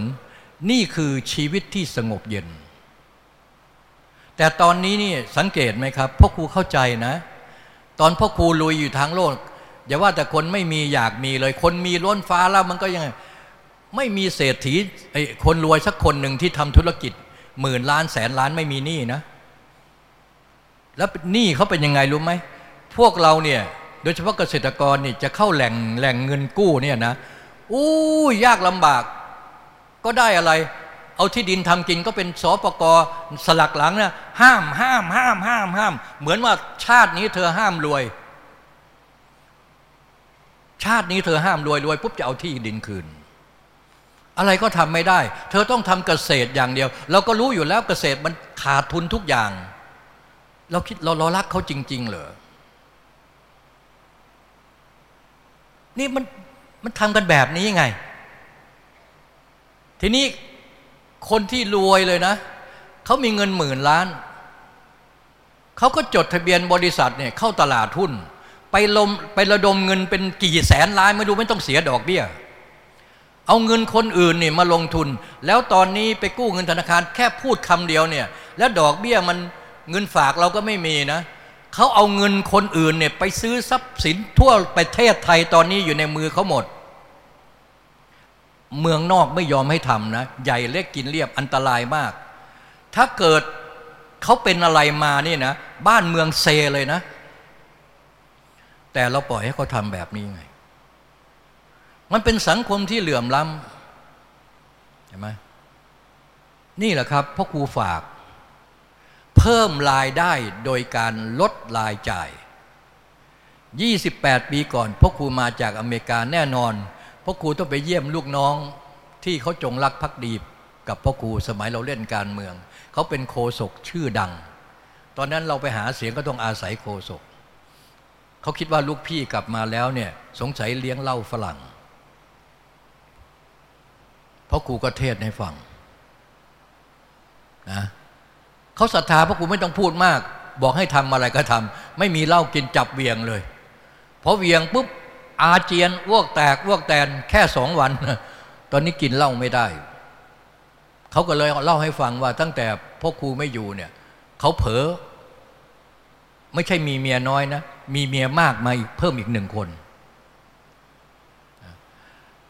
นี่คือชีวิตที่สงบเย็น แต่ตอนนี้นี่สังเกตไหมครับพ่อครูเข้าใจนะ ตอนพ่อครูลุยอยู่ทางโลกอย่าว่าแต่คนไม่มีอยากมีเลย คนมีล้นฟ้าแล้วมันก็ยังไม่มีเศรษฐีไอ้คนรวยสักคนหนึ่งที่ทำธุรกิจ หมื่นล้านแสนล้านไม่มีหนี้นะ แล้วหนี้เขาเป็นยังไงรู้ไหมพวกเราเนี่ย โดยเฉพาะเกษตรกรนี่จะเข้าแหล่งแหล่งเงินกู้เนี่ยนะอู้ยากลำบาก ก็ได้อะไร เอาที่ดินทำกินก็เป็นสปกสลักหลังนะห้ามห้ามห้ามห้ามห้าม เหมือนว่าชาตินี้เธอห้ามรวย ชาตินี้เธอห้ามรวยรวยปุ๊บจะเอาที่ดินคืน อะไรก็ทำไม่ได้ เธอต้องทำเกษตรอย่างเดียว เราก็รู้อยู่แล้วเกษตรมันขาดทุนทุกอย่าง เราคิดเราเรารักเขาจริง ๆ เหรอ นี่มันมันทำกันแบบนี้ยังไง ทีนี้คนที่รวยเลยนะ เขามีเงินหมื่นล้าน เขาก็จดทะเบียนบริษัทเนี่ยเข้าตลาดทุน ไปลมไประดมเงินเป็นกี่แสนล้านไม่รู้ไม่ต้องเสียดอกเบี้ย เอาเงินคนอื่นเนี่ยมาลงทุน แล้วตอนนี้ไปกู้เงินธนาคารแค่พูดคำเดียวเนี่ย แล้วดอกเบี้ยมันเงินฝากเราก็ไม่มีนะ เขาเอาเงินคนอื่นเนี่ยไปซื้อทรัพย์สินทั่วประเทศไทยตอนนี้อยู่ในมือเขาหมด เมืองนอกไม่ยอมให้ทำนะ ใหญ่เล็กกินเรียบอันตรายมาก ถ้าเกิดเขาเป็นอะไรมานี่นะ บ้านเมืองเซเลยนะ แต่เราปล่อยให้เขาทำแบบนี้ไง มันเป็นสังคมที่เหลื่อมล้ำเห็นไหมนี่แหละครับพ่อครูฝาก เพิ่มรายได้โดยการลดรายจ่าย 28 ปีก่อนพ่อครูมาจากอเมริกาแน่นอนพ่อครูต้องไปเยี่ยมลูกน้องที่เขาจงรักภักดีกับพ่อครูสมัยเราเล่นการเมือง เขาเป็นโคศกชื่อดัง ตอนนั้นเราไปหาเสียงก็ต้องอาศัยโคศกเขาคิดว่าลูกพี่กลับมาแล้วเนี่ยสงสัยเลี้ยงเหล้าฝรั่งพ่อครูก็เทศให้ฟังนะ เขาศรัทธาพ่อครูไม่ต้องพูดมาก บอกให้ทำอะไรก็ทำไม่มีเหล้ากินจับเวียงเลยพอเวียงปุ๊บอาเจียนวอกแตกวอกแตนแค่สองวัน ตอนนี้กินเหล้าไม่ได้ เขาก็เลยเล่าให้ฟังว่าตั้งแต่พ่อครูไม่อยู่เนี่ยเขาเผลอไม่ใช่มีเมียน้อยนะ มีเมียมากมาอีกเพิ่มอีกหนึ่งคน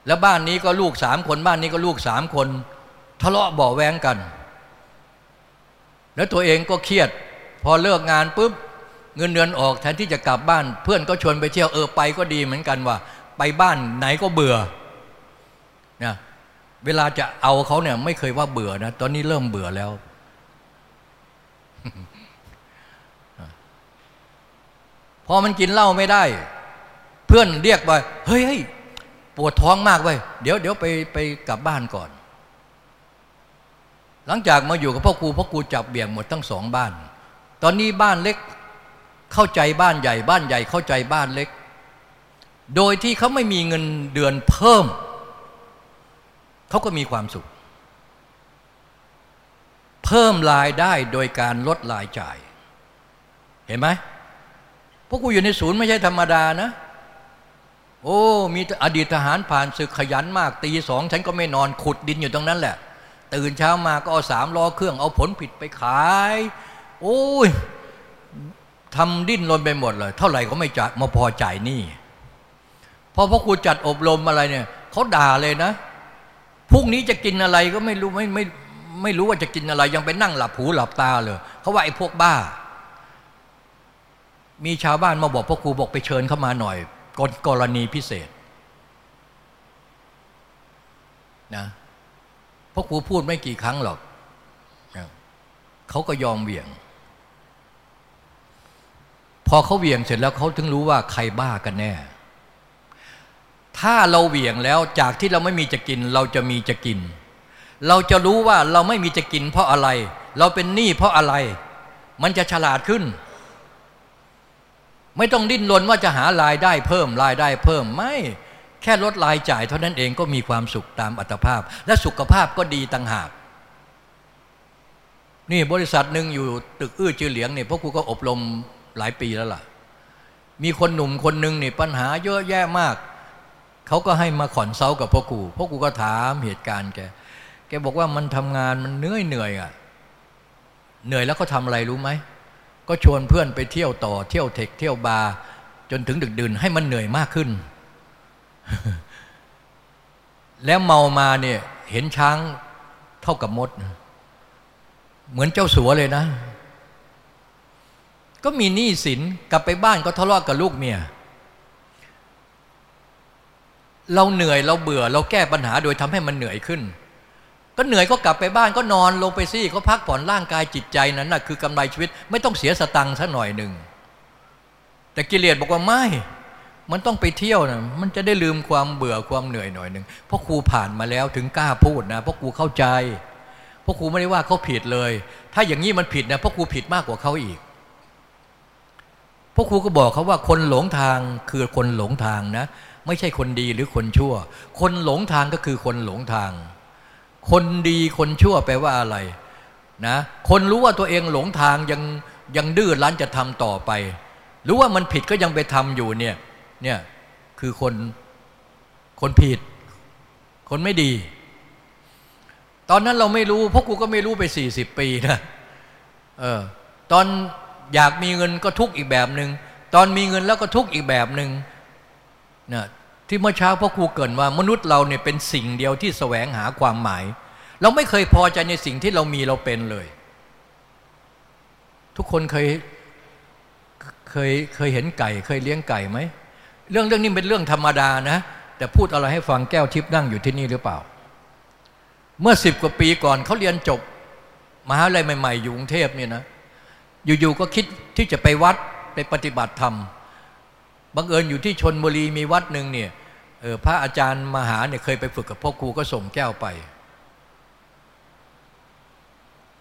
แล้วบ้านนี้ก็ลูกสามคนบ้านนี้ก็ลูกสามคน ทะเลาะเบาแวงกัน แล้วตัวเองก็เครียด พอเลิกงานปุ๊บเงินเดือนออกแทนที่จะกลับบ้าน เพื่อนก็ชวนไปเที่ยวเออไปก็ดีเหมือนกันว่า ไปบ้านไหนก็เบื่อนะเวลาจะเอาเขาเนี่ยไม่เคยว่าเบื่อนะตอนนี้เริ่มเบื่อแล้ว พอมันกินเหล้าไม่ได้ เพื่อนเรียกไปเฮ้ยปวดท้องมากเว้ยเดี๋ยวเดี๋ยวไปไปกลับบ้านก่อน หลังจากมาอยู่กับพ่อครูพ่อครูจับเบี่ยงหมดทั้งสองบ้าน ตอนนี้บ้านเล็กเข้าใจบ้านใหญ่บ้านใหญ่เข้าใจบ้านเล็ก โดยที่เขาไม่มีเงินเดือนเพิ่ม เขาก็มีความสุข เพิ่มรายได้โดยการลดรายจ่าย เห็นไหมพวกกูอยู่ในศูนย์ไม่ใช่ธรรมดานะ โอ้ มีอดีตทหารผ่านศึกขยันมากตีสองฉันก็ไม่นอนขุดดินอยู่ตรงนั้นแหละ ตื่นเช้ามาก็เอาสามล้อเครื่องเอาผลผิดไปขาย โอ้ยทำดิ้นรนไปหมดเลย เท่าไหร่เขาไม่จ่ายมาพอจ่ายหนี้พอพ่อครูจัดอบรมอะไรเนี่ยเขาด่าเลยนะพรุ่งนี้จะกินอะไรก็ไม่รู้ไม่ไม่ไม่รู้ว่าจะกินอะไรยังไปนั่งหลับหูหลับตาเลยเขาว่าไอ้พวกบ้า มีชาวบ้านมาบอกพ่อครูบอกไปเชิญเข้ามาหน่อยกรณีพิเศษนะ พ่อครูพูดไม่กี่ครั้งหรอกเขาก็ยอมเบี่ยง พอเขาเหวี่ยงเสร็จแล้วเขาถึงรู้ว่าใครบ้ากันแน่ ถ้าเราเหวี่ยงแล้วจากที่เราไม่มีจะกิน เราจะมีจะกิน เราจะรู้ว่าเราไม่มีจะกิน เพราะอะไร เราเป็นหนี้เพราะอะไร มันจะฉลาดขึ้น ไม่ต้องดิ้นรนว่าจะหารายได้เพิ่มรายได้เพิ่มไม่ แค่ลดรายจ่ายเท่านั้นเองก็มีความสุขตามอัตภาพ และสุขภาพก็ดีต่างหาก นี่บริษัทหนึ่งอยู่ตึกอื้อจือเหลียงเนี่ยพวกกูก็อบรมหลายปีแล้วล่ะ มีคนหนุ่มคนหนึ่งเนี่ปัญหาเยอะแยะมาก เขาก็ให้มาขอนเซากับพ่อครูพ่อครูก็ถามเหตุการณ์แกแกบอกว่ามันทำงานมันเหนื่อยเหนื่อยอะเหนื่อยแล้วก็ทำอะไรรู้ไหมก็ชวนเพื่อนไปเที่ยวต่อเที่ยวเทคเที่ยวบาร์จนถึงดึกดื่นให้มันเหนื่อยมากขึ้น แล้วเมามาเนี่ยเห็นช้างเท่ากับมด เหมือนเจ้าสัวเลยนะ ก็มีหนี้สินกลับไปบ้านก็ทะเลาะกับลูกเมียเราเหนื่อยเราเบื่อเราแก้ปัญหาโดยทำให้มันเหนื่อยขึ้น ก็เหนื่อยก็กลับไปบ้านก็นอนลงไปซี่ก็พักผ่อนร่างกายจิตใจนั้นนะคือกำไรชีวิต ไม่ต้องเสียสตังค์สักหน่อยหนึ่งแต่กิเลสบอกว่าไม่ มันต้องไปเที่ยวนะมันจะได้ลืมความเบื่อความเหนื่อยหน่อยหนึ่งเพราะครูผ่านมาแล้วถึงกล้าพูดนะเพราะครูเข้าใจเพราะครูไม่ได้ว่าเขาผิดเลย ถ้าอย่างนี้มันผิดนะเพราะครูผิดมากกว่าเขาอีกพวกครูก็บอกเขาว่าคนหลงทางคือคนหลงทางนะ ไม่ใช่คนดีหรือคนชั่ว คนหลงทางก็คือคนหลงทาง คนดีคนชั่วแปลว่าอะไรนะคนรู้ว่าตัวเองหลงทางยังยังดื้อรั้นจะทำต่อไป รู้ว่ามันผิดก็ยังไปทำอยู่เนี่ย เนี่ยคือคนคนผิด คนไม่ดี ตอนนั้นเราไม่รู้พวกกูก็ไม่รู้ไปสี่สิบปีนะเออตอนอยากมีเงินก็ทุกอีกแบบหนึง่งตอนมีเงินแล้วก็ทุกอีกแบบหนึง่งนะที่เมื่อเช้าพ่อครูเกินว่ามนุษย์เราเนี่ยเป็นสิ่งเดียวที่แสวงหาความหมาย เราไม่เคยพอใจในสิ่งที่เรามีเราเป็นเลย ทุกคนเคยเคยเคยเห็นไก่ เคยเลี้ยงไก่ไหม เรื่องเรื่องนี้เป็นเรื่องธรรมดานะ แต่พูดอะไรให้ฟังแก้วทิพย์นั่งอยู่ที่นี่หรือเปล่า เมื่อสิบกว่าปีก่อนเขาเรียนจบมหาลัยใหม่ๆอยู่กรุงเทพเนี่ยนะ อยู่ๆก็คิดที่จะไปวัดไปปฏิบัติธรรมบังเอิญอยู่ที่ชนบุรีมีวัดหนึ่งเนี่ยออพระอาจารย์มหาเนี่ยเคยไปฝึกกับพ่อครูก็ส่งแก้วไป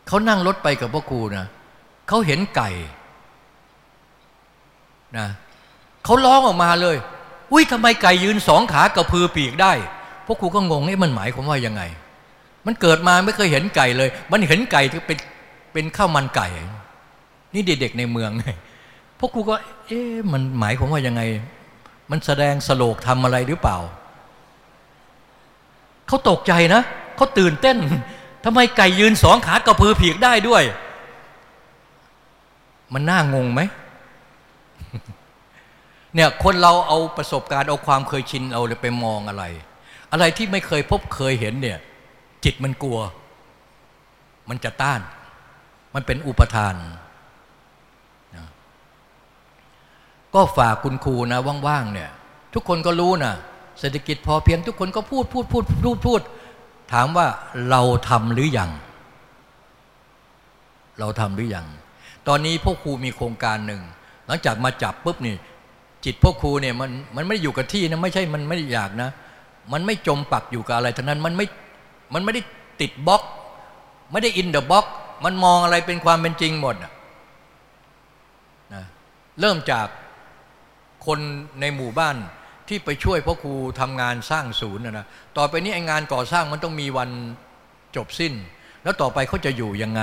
เขานั่งรถไปกับพ่อครูนะเขาเห็นไก่นะ เขาร้องออกมาเลย อุ้ยทำไมไก่ยืนสองขากระพือปีกได้พวกครูก็งงไอ้มันหมายความว่ายังไง มันเกิดมาไม่เคยเห็นไก่เลย มันเห็นไก่ที่เป็นเป็นข้าวมันไก่ นี่เด็กๆในเมืองไงพวกครูก็ เอ๊ะมันหมายความว่ายังไง มันแสดงสโลกทำอะไรหรือเปล่าเขาตกใจนะเขาตื่นเต้นทำไมไก่ยืนสองขากระพือผีกได้ด้วย มันน่างงไหม เนี่ยคนเราเอาประสบการณ์เอาความเคยชินเอาไปมองอะไร อะไรที่ไม่เคยพบเคยเห็นเนี่ย จิตมันกลัว มันจะต้าน มันเป็นอุปทานนะก็ฝากคุณครูนะว่างๆเนี่ย ทุกคนก็รู้นะเศรษฐกิจพอเพียงทุกคนก็พูดพูดพูดพูดพูด ถามว่าเราทำหรือยังเราทำหรือยังตอนนี้พวกครูมีโครงการหนึ่ง หลังจากมาจับปุ๊บนี่ จิตพวกครูเนี่ยมันมันไม่ได้อยู่กับที่นะไม่ใช่มันไม่อยากนะ มันไม่จมปักอยู่กับอะไรทั้งนั้นมันไม่มันไม่ได้ติดบล็อก ไม่ได้อินเดอะบล็อก มันมองอะไรเป็นความเป็นจริงหมดนะเริ่มจากคนในหมู่บ้านที่ไปช่วยพ่อครูทำงานสร้างศูนย์นะนะต่อไปนี้ไองานก่อสร้างมันต้องมีวันจบสิ้น แล้วต่อไปเขาจะอยู่ยังไง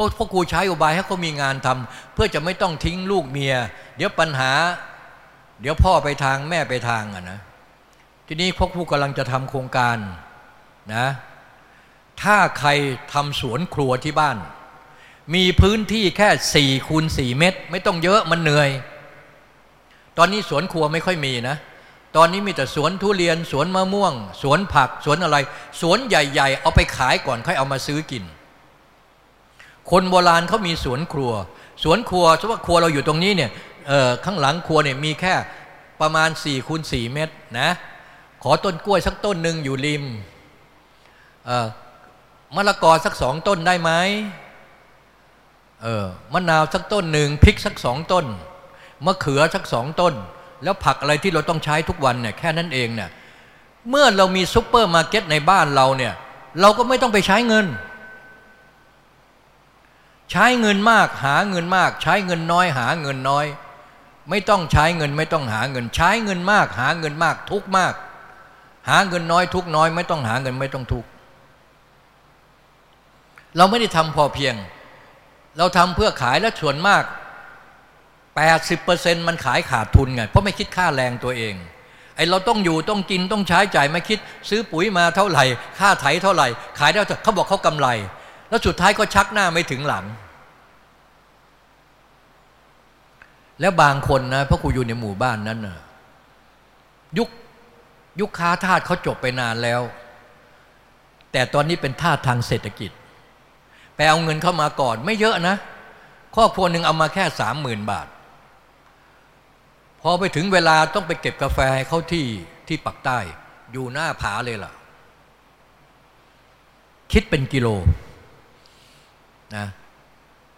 พวกพ่อครูใช้อุบายให้เขามีงานทำเพื่อจะไม่ต้องทิ้งลูกเมีย เดี๋ยวปัญหา เดี๋ยวพ่อไปทางแม่ไปทางอะนะทีนี้พ่อครูกำลังจะทำโครงการนะถ้าใครทำสวนครัวที่บ้าน มีพื้นที่แค่สี่คูณสี่เมตร ไม่ต้องเยอะมันเหนื่อย ตอนนี้สวนครัวไม่ค่อยมีนะ ตอนนี้มีแต่สวนทุเรียน สวนมะม่วง สวนผักสวนอะไร สวนใหญ่ ๆ เอาไปขายก่อนค่อยเอามาซื้อกิน คนโบราณเขามีสวนครัว สวนครัวสมมติว่าครัวเราอยู่ตรงนี้เนี่ยข้างหลังครัวเนี่ยมีแค่ประมาณ4ี่คูณสี่เมตรนะขอต้นกล้วยสักต้นหนึ่งอยู่ริมมะละกอสักสองต้นได้ไหมเออมะนาวสักต้นหนึ่งพริกสักสองต้นมะเขือสักสองต้น แล้วผักอะไรที่เราต้องใช้ทุกวันเนี่ยแค่นั้นเองเนี่ยเมื่อเรามีซุปเปอร์มาร์เก็ตในบ้านเราเนี่ยเราก็ไม่ต้องไปใช้เงิน ใช้เงินมากหาเงินมาก ใช้เงินน้อยหาเงินน้อย ไม่ต้องใช้เงินไม่ต้องหาเงิน ใช้เงินมาก หาเงินมาก ทุกมาก หาเงินน้อย ทุกน้อย ไม่ต้องหาเงินไม่ต้องทุกเราไม่ได้ทำพอเพียง เราทำเพื่อขายและส่วนมาก 80%มันขายขาดทุนไง เพราะไม่คิดค่าแรงตัวเองไอเราต้องอยู่ต้องกินต้องใช้จ่ายไม่คิด ซื้อปุ๋ยมาเท่าไหร่ ค่าไถเท่าไหร่ ขายได้เขาบอกเขากำไร แล้วสุดท้ายก็ชักหน้าไม่ถึงหลัง แล้วบางคนนะพราะกูอยู่ในหมู่บ้านนั้นนะยุคยุคค้าทาสเขาจบไปนานแล้ว แต่ตอนนี้เป็นทาสทางเศรษฐกิจ ไปเอาเงินเข้ามาก่อนไม่เยอะนะ ครอบครัวหนึ่งเอามาแค่สามหมื่นบาท พอไปถึงเวลาต้องไปเก็บกาแฟให้เขาที่ที่ปักใต้ อยู่หน้าผาเลยล่ะ คิดเป็นกิโล นะ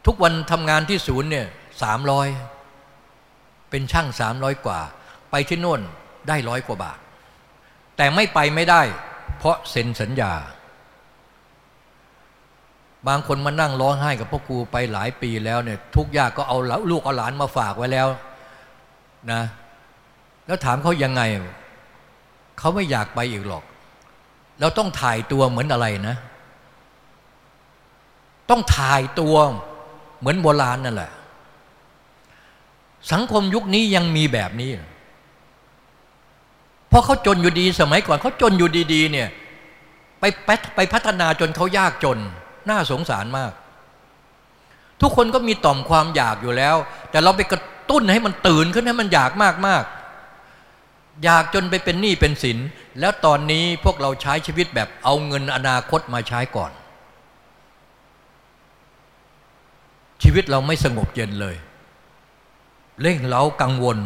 ทุกวันทำงานที่ศูนย์เนี่ยสามร้อยเป็นช่างสามร้อยกว่า ไปที่โน่นได้ร้อยกว่าบาท แต่ไม่ไปไม่ได้ เพราะเซ็นสัญญา บางคนมานั่งร้องไห้กับพ่อครูไปหลายปีแล้วเนี่ยทุกยากก็เอาลูกเอาหลานมาฝากไว้แล้วนะแล้วถามเขายังไง เขาไม่อยากไปอีกหรอก เราต้องถ่ายตัวเหมือนอะไรนะ ต้องถ่ายตัวเหมือนโบราณนั่นแหละ สังคมยุคนี้ยังมีแบบนี้ เพราะเขาจนอยู่ดีสมัยก่อนเขาจนอยู่ดีๆเนี่ยไปไปพัฒนาจนเขายากจน น่าสงสารมาก ทุกคนก็มีต่อมความอยากอยู่แล้ว แต่เราไปกระตุ้นให้มันตื่นขึ้นให้มันอยากมากมากอยากจนไปเป็นหนี้เป็นสิน แล้วตอนนี้พวกเราใช้ชีวิตแบบเอาเงินอนาคตมาใช้ก่อน ชีวิตเราไม่สงบเย็นเลย เร่งเรากังวล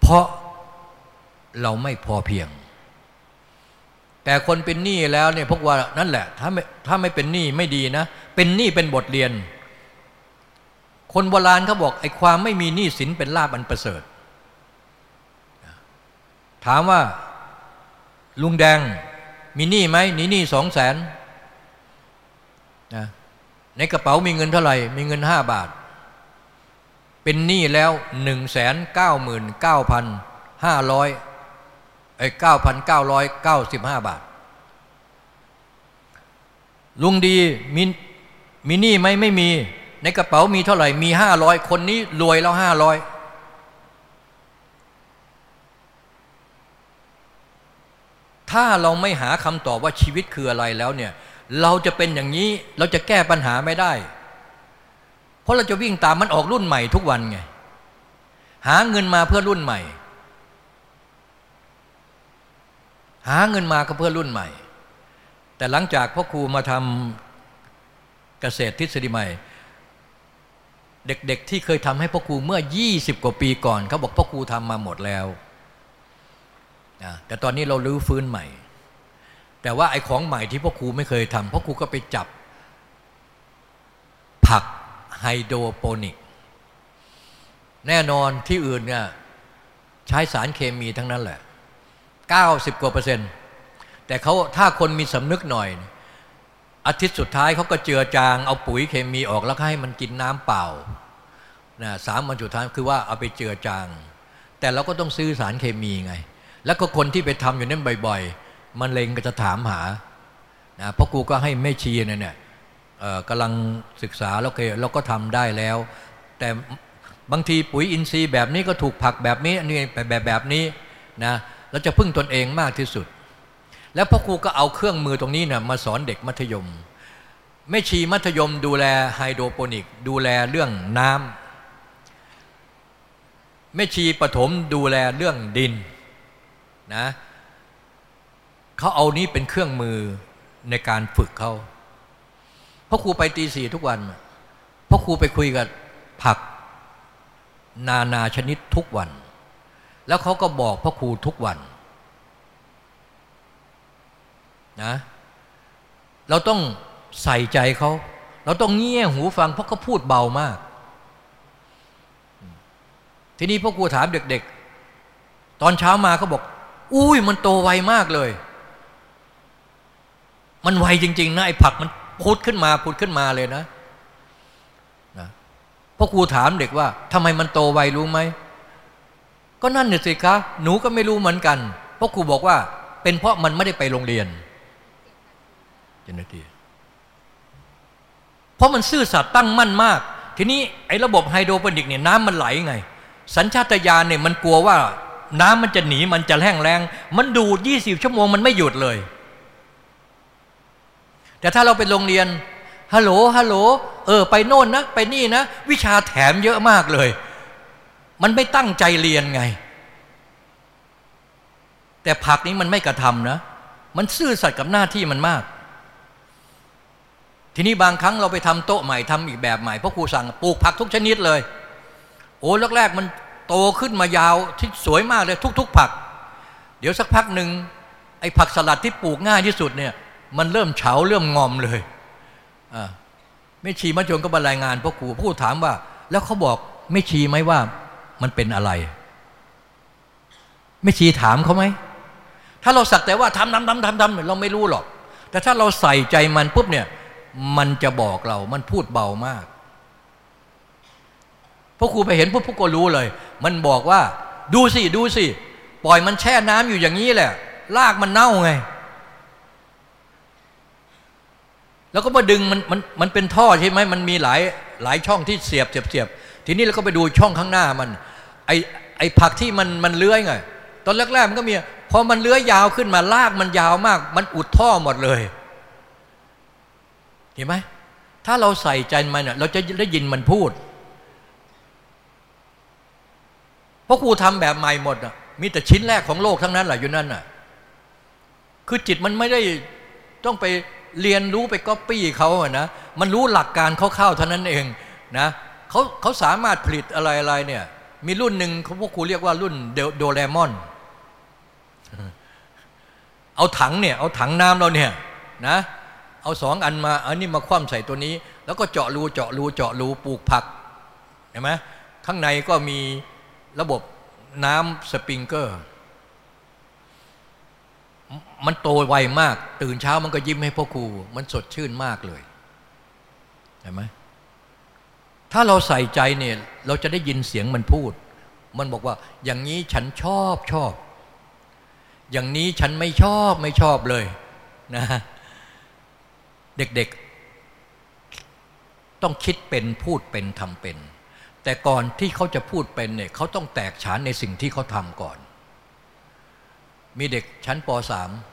เพราะเราไม่พอเพียง แต่คนเป็นหนี้แล้วเนี่ยพวกว่านั่นแหละ ถ้าไม่ถ้าไม่เป็นหนี้ไม่ดีนะ เป็นหนี้เป็นบทเรียน คนโบราณเขาบอกไอ้ความไม่มีหนี้สินเป็นลาบอันประเสริฐ ถามว่าลุงแดงมีหนี้ไหมหนี้หนี้สองแสน ในกระเป๋ามีเงินเท่าไหร่ มีเงินห้าบาท เป็นหนี้แล้วหนึ่งแสนเก้าหมื่นเก้าพันห้าร้อยไอ้เก้าพันเก้าร้อยเก้าสิบห้าบาท ลุงดีมีมีหนี้ไหมไม่มี ในกระเป๋ามีเท่าไหร่ มีห้าร้อยคนนี้รวยแล้วห้าร้อยถ้าเราไม่หาคำตอบว่าชีวิตคืออะไรแล้วเนี่ย เราจะเป็นอย่างนี้เราจะแก้ปัญหาไม่ได้ เพราะเราจะวิ่งตามมันออกรุ่นใหม่ทุกวันไง หาเงินมาเพื่อรุ่นใหม่ หาเงินมาก็เพื่อรุ่นใหม่ แต่หลังจากพ่อครูมาทำเกษตรทฤษฎีใหม่ เด็กๆที่เคยทำให้พ่อครูเมื่อ 20 กว่าปีก่อนเขาบอกพ่อครูทำมาหมดแล้ว แต่ตอนนี้เราลื้อฟื้นใหม่ แต่ว่าไอ้ของใหม่ที่พ่อครูไม่เคยทำพ่อครูก็ไปจับ ผักไฮโดรโปนิก แน่นอนที่อื่นเนี่ยใช้สารเคมีทั้งนั้นแหละ 90 กว่าเปอร์เซ็นต์ แต่เขาถ้าคนมีสำนึกหน่อย อาทิตย์สุดท้ายเขาก็เจือจาง เอาปุ๋ยเคมีออกแล้วให้มันกินน้ำเปล่านะสามวันสุดท้ายคือว่าเอาไปเจือจาง แต่เราก็ต้องซื้อสารเคมีไง แล้วก็คนที่ไปทำอยู่นั่นบ่อย ๆ มันเลงก็จะถามหานะเพราะกูก็ให้แม่ชีเนี่ยกำลังศึกษาแล้วเคเราก็ทำได้แล้ว แต่บางทีปุ๋ยอินทรีย์แบบนี้ก็ถูกผักแบบนี้อันนี้แบบแบบนี้นะเราจะพึ่งตนเองมากที่สุด แล้วพ่อครูก็เอาเครื่องมือตรงนี้นะมาสอนเด็กมัธยมแม่ชีมัธยมดูแลไฮโดรโปนิก ดูแลเรื่องน้ำแม่ชีปฐมดูแลเรื่องดินนะ เขาเอานี้เป็นเครื่องมือในการฝึกเขาพ่อครูไปตีสี่ทุกวันพ่อครูไปคุยกับผักนานาชนิดทุกวัน แล้วเขาก็บอกพ่อครูทุกวันนะเราต้องใส่ใจเขา เราต้องเงี่ยหูฟังเพราะเขาพูดเบามาก ทีนี้พ่อครูถามเด็ก ๆ ตอนเช้ามาเขาบอก อุ้ยมันโตไวมากเลย มันไวจริง ๆนะไอ้ผักมันพุดขึ้นมาพุดขึ้นมาเลยนะนะพ่อครูถามเด็กว่าทำไมมันโตไวรู้ไหมก็นั่นน่ยสิคะหนูก็ไม่รู้เหมือนกันพ่อครูบอกว่า เป็นเพราะมันไม่ได้ไปโรงเรียนเจนทีเพราะมันซื่อสัตย์ตั้งมั่นมาก ทีนี้ไอ้ระบบไฮโดรโปนิกเนี่ยน้ำมันไหลไง สัญชาตญาณเนี่ยมันกลัวว่า น้ำมันจะหนีมันจะแห้งแรง มันดูดยี่สิบชั่วโมงมันไม่หยุดเลย แต่ถ้าเราไปโรงเรียนฮัลโหลฮัลโหลเออไปโน่นนะ ไปนี่นะ วิชาแถมเยอะมากเลย มันไม่ตั้งใจเรียนไง แต่ผักนี้มันไม่กระทำนะ มันซื่อสัตย์กับหน้าที่มันมาก ทีนี้บางครั้งเราไปทำโต๊ะใหม่ทำอีกแบบใหม่เพราะครูสั่งปลูกผักทุกชนิดเลย โอ้แรกๆมันโตขึ้นมายาวที่สวยมากเลยทุก ๆ ผัก เดี๋ยวสักพักหนึ่งไอ้ผักสลัดที่ปลูกง่ายที่สุดเนี่ย มันเริ่มเฉาเริ่มงอมเลยอไม่ชีมาจนก็บรรายงานพ่อครูผู้ถามว่า แล้วเขาบอกไม่ชีไหมว่ามันเป็นอะไร ไม่ชีถามเขาไหม ถ้าเราสักแต่ว่าทำทำทำทำทำเราไม่รู้หรอก แต่ถ้าเราใส่ใจมันปุ๊บเนี่ย มันจะบอกเรา มันพูดเบามากพระครูไปเห็นพวกพวกก็รู้เลย มันบอกว่า ดูสิ ดูสิ ปล่อยมันแช่น้ำอยู่อย่างนี้แหละ ลากมันเน่าไง แล้วก็มาดึงมันมันมันเป็นท่อใช่ไหมมันมีหลายหลายช่องที่เสียบเสียบเสียบทีนี้เราก็ไปดูช่องข้างหน้ามัน ไอไอผักที่มันมันเลื้อยไงตอนแรกๆมันก็มีพอมันเลื้อยยาวขึ้นมาลากมันยาวมาก มันอุดท่อหมดเลย เห็นไหมถ้าเราใส่ใจมันเราจะได้ยินมันพูดเพราะครูทำแบบใหม่หมดอะมีแต่ชิ้นแรกของโลกทั้งนั้นแหละอยู่นั่นอะคือจิตมันไม่ได้ต้องไป เรียนรู้ไปก๊อปปี้เขาอะนะมันรู้หลักการเขาเข้าเท่านั้นเองนะเขาเขาสามารถผลิตอะไรอะไรเนี่ยมีรุ่นหนึ่งเขาพวกครูเรียกว่ารุ่นโดเรมอน เอาถังเนี่ยเอาถังน้ำเราเนี่ยนะเอาสองอันมาอันนี้มาคว่ำใส่ตัวนี้ แล้วก็เจาะรูเจาะรูเจาะรูปลูกผักเห็นไหมข้างในก็มีระบบน้ำสปริงเกอร์ มันโตไวมาก ตื่นเช้ามันก็ยิ้มให้พ่อครู มันสดชื่นมากเลยเห็นไหมถ้าเราใส่ใจเนี่ย เราจะได้ยินเสียงมันพูด มันบอกว่า อย่างนี้ฉันชอบชอบ อย่างนี้ฉันไม่ชอบไม่ชอบเลยนะเด็กๆ ต้องคิดเป็นพูดเป็นทำเป็น แต่ก่อนที่เขาจะพูดเป็นเนี่ยเขาต้องแตกฉานในสิ่งที่เขาทำก่อน มีเด็กชั้นป .3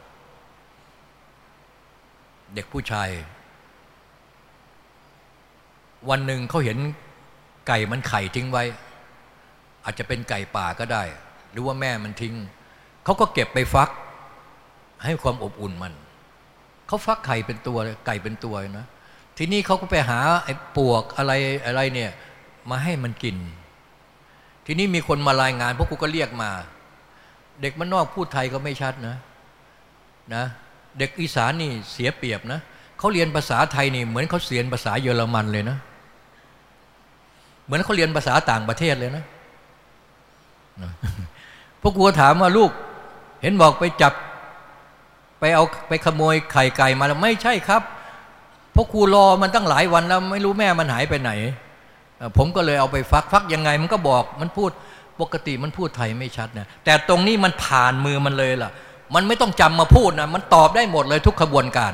เด็กผู้ชาย วันหนึ่งเขาเห็นไก่มันไข่ทิ้งไว้ อาจจะเป็นไก่ป่าก็ได้ หรือว่าแม่มันทิ้ง เขาก็เก็บไปฟัก ให้ความอบอุ่นมัน เขาฟักไข่เป็นตัวไก่เป็นตัวนะ ทีนี้เขาก็ไปหาไอ้ปวกอะไรอะไรเนี่ยมาให้มันกิน ทีนี้มีคนมารายงานพวกกูก็เรียกมา เด็กมันนอกพูดไทยก็ไม่ชัดนะนะ เด็กอีสานนี่เสียเปรียบนะเขาเรียนภาษาไทยนี่เหมือนเขาเรียนภาษาเยอรมันเลยนะ เหมือนเขาเรียนภาษาต่างประเทศเลยนะพวกกูถามว่าลูก เห็นบอกไปจับ ไปเอาไปขโมยไข่ไก่มาแล้วไม่ใช่ครับพราะครูรอมันตั้งหลายวันแล้วไม่รู้แม่มันหายไปไหน ผมก็เลยเอาไปฟักฟักยังไง มันก็บอกมันพูดปกติมันพูดไทยไม่ชัดนะแต่ตรงนี้มันผ่านมือมันเลยล่ะ มันไม่ต้องจำมาพูดนะมันตอบได้หมดเลยทุกขบวนการ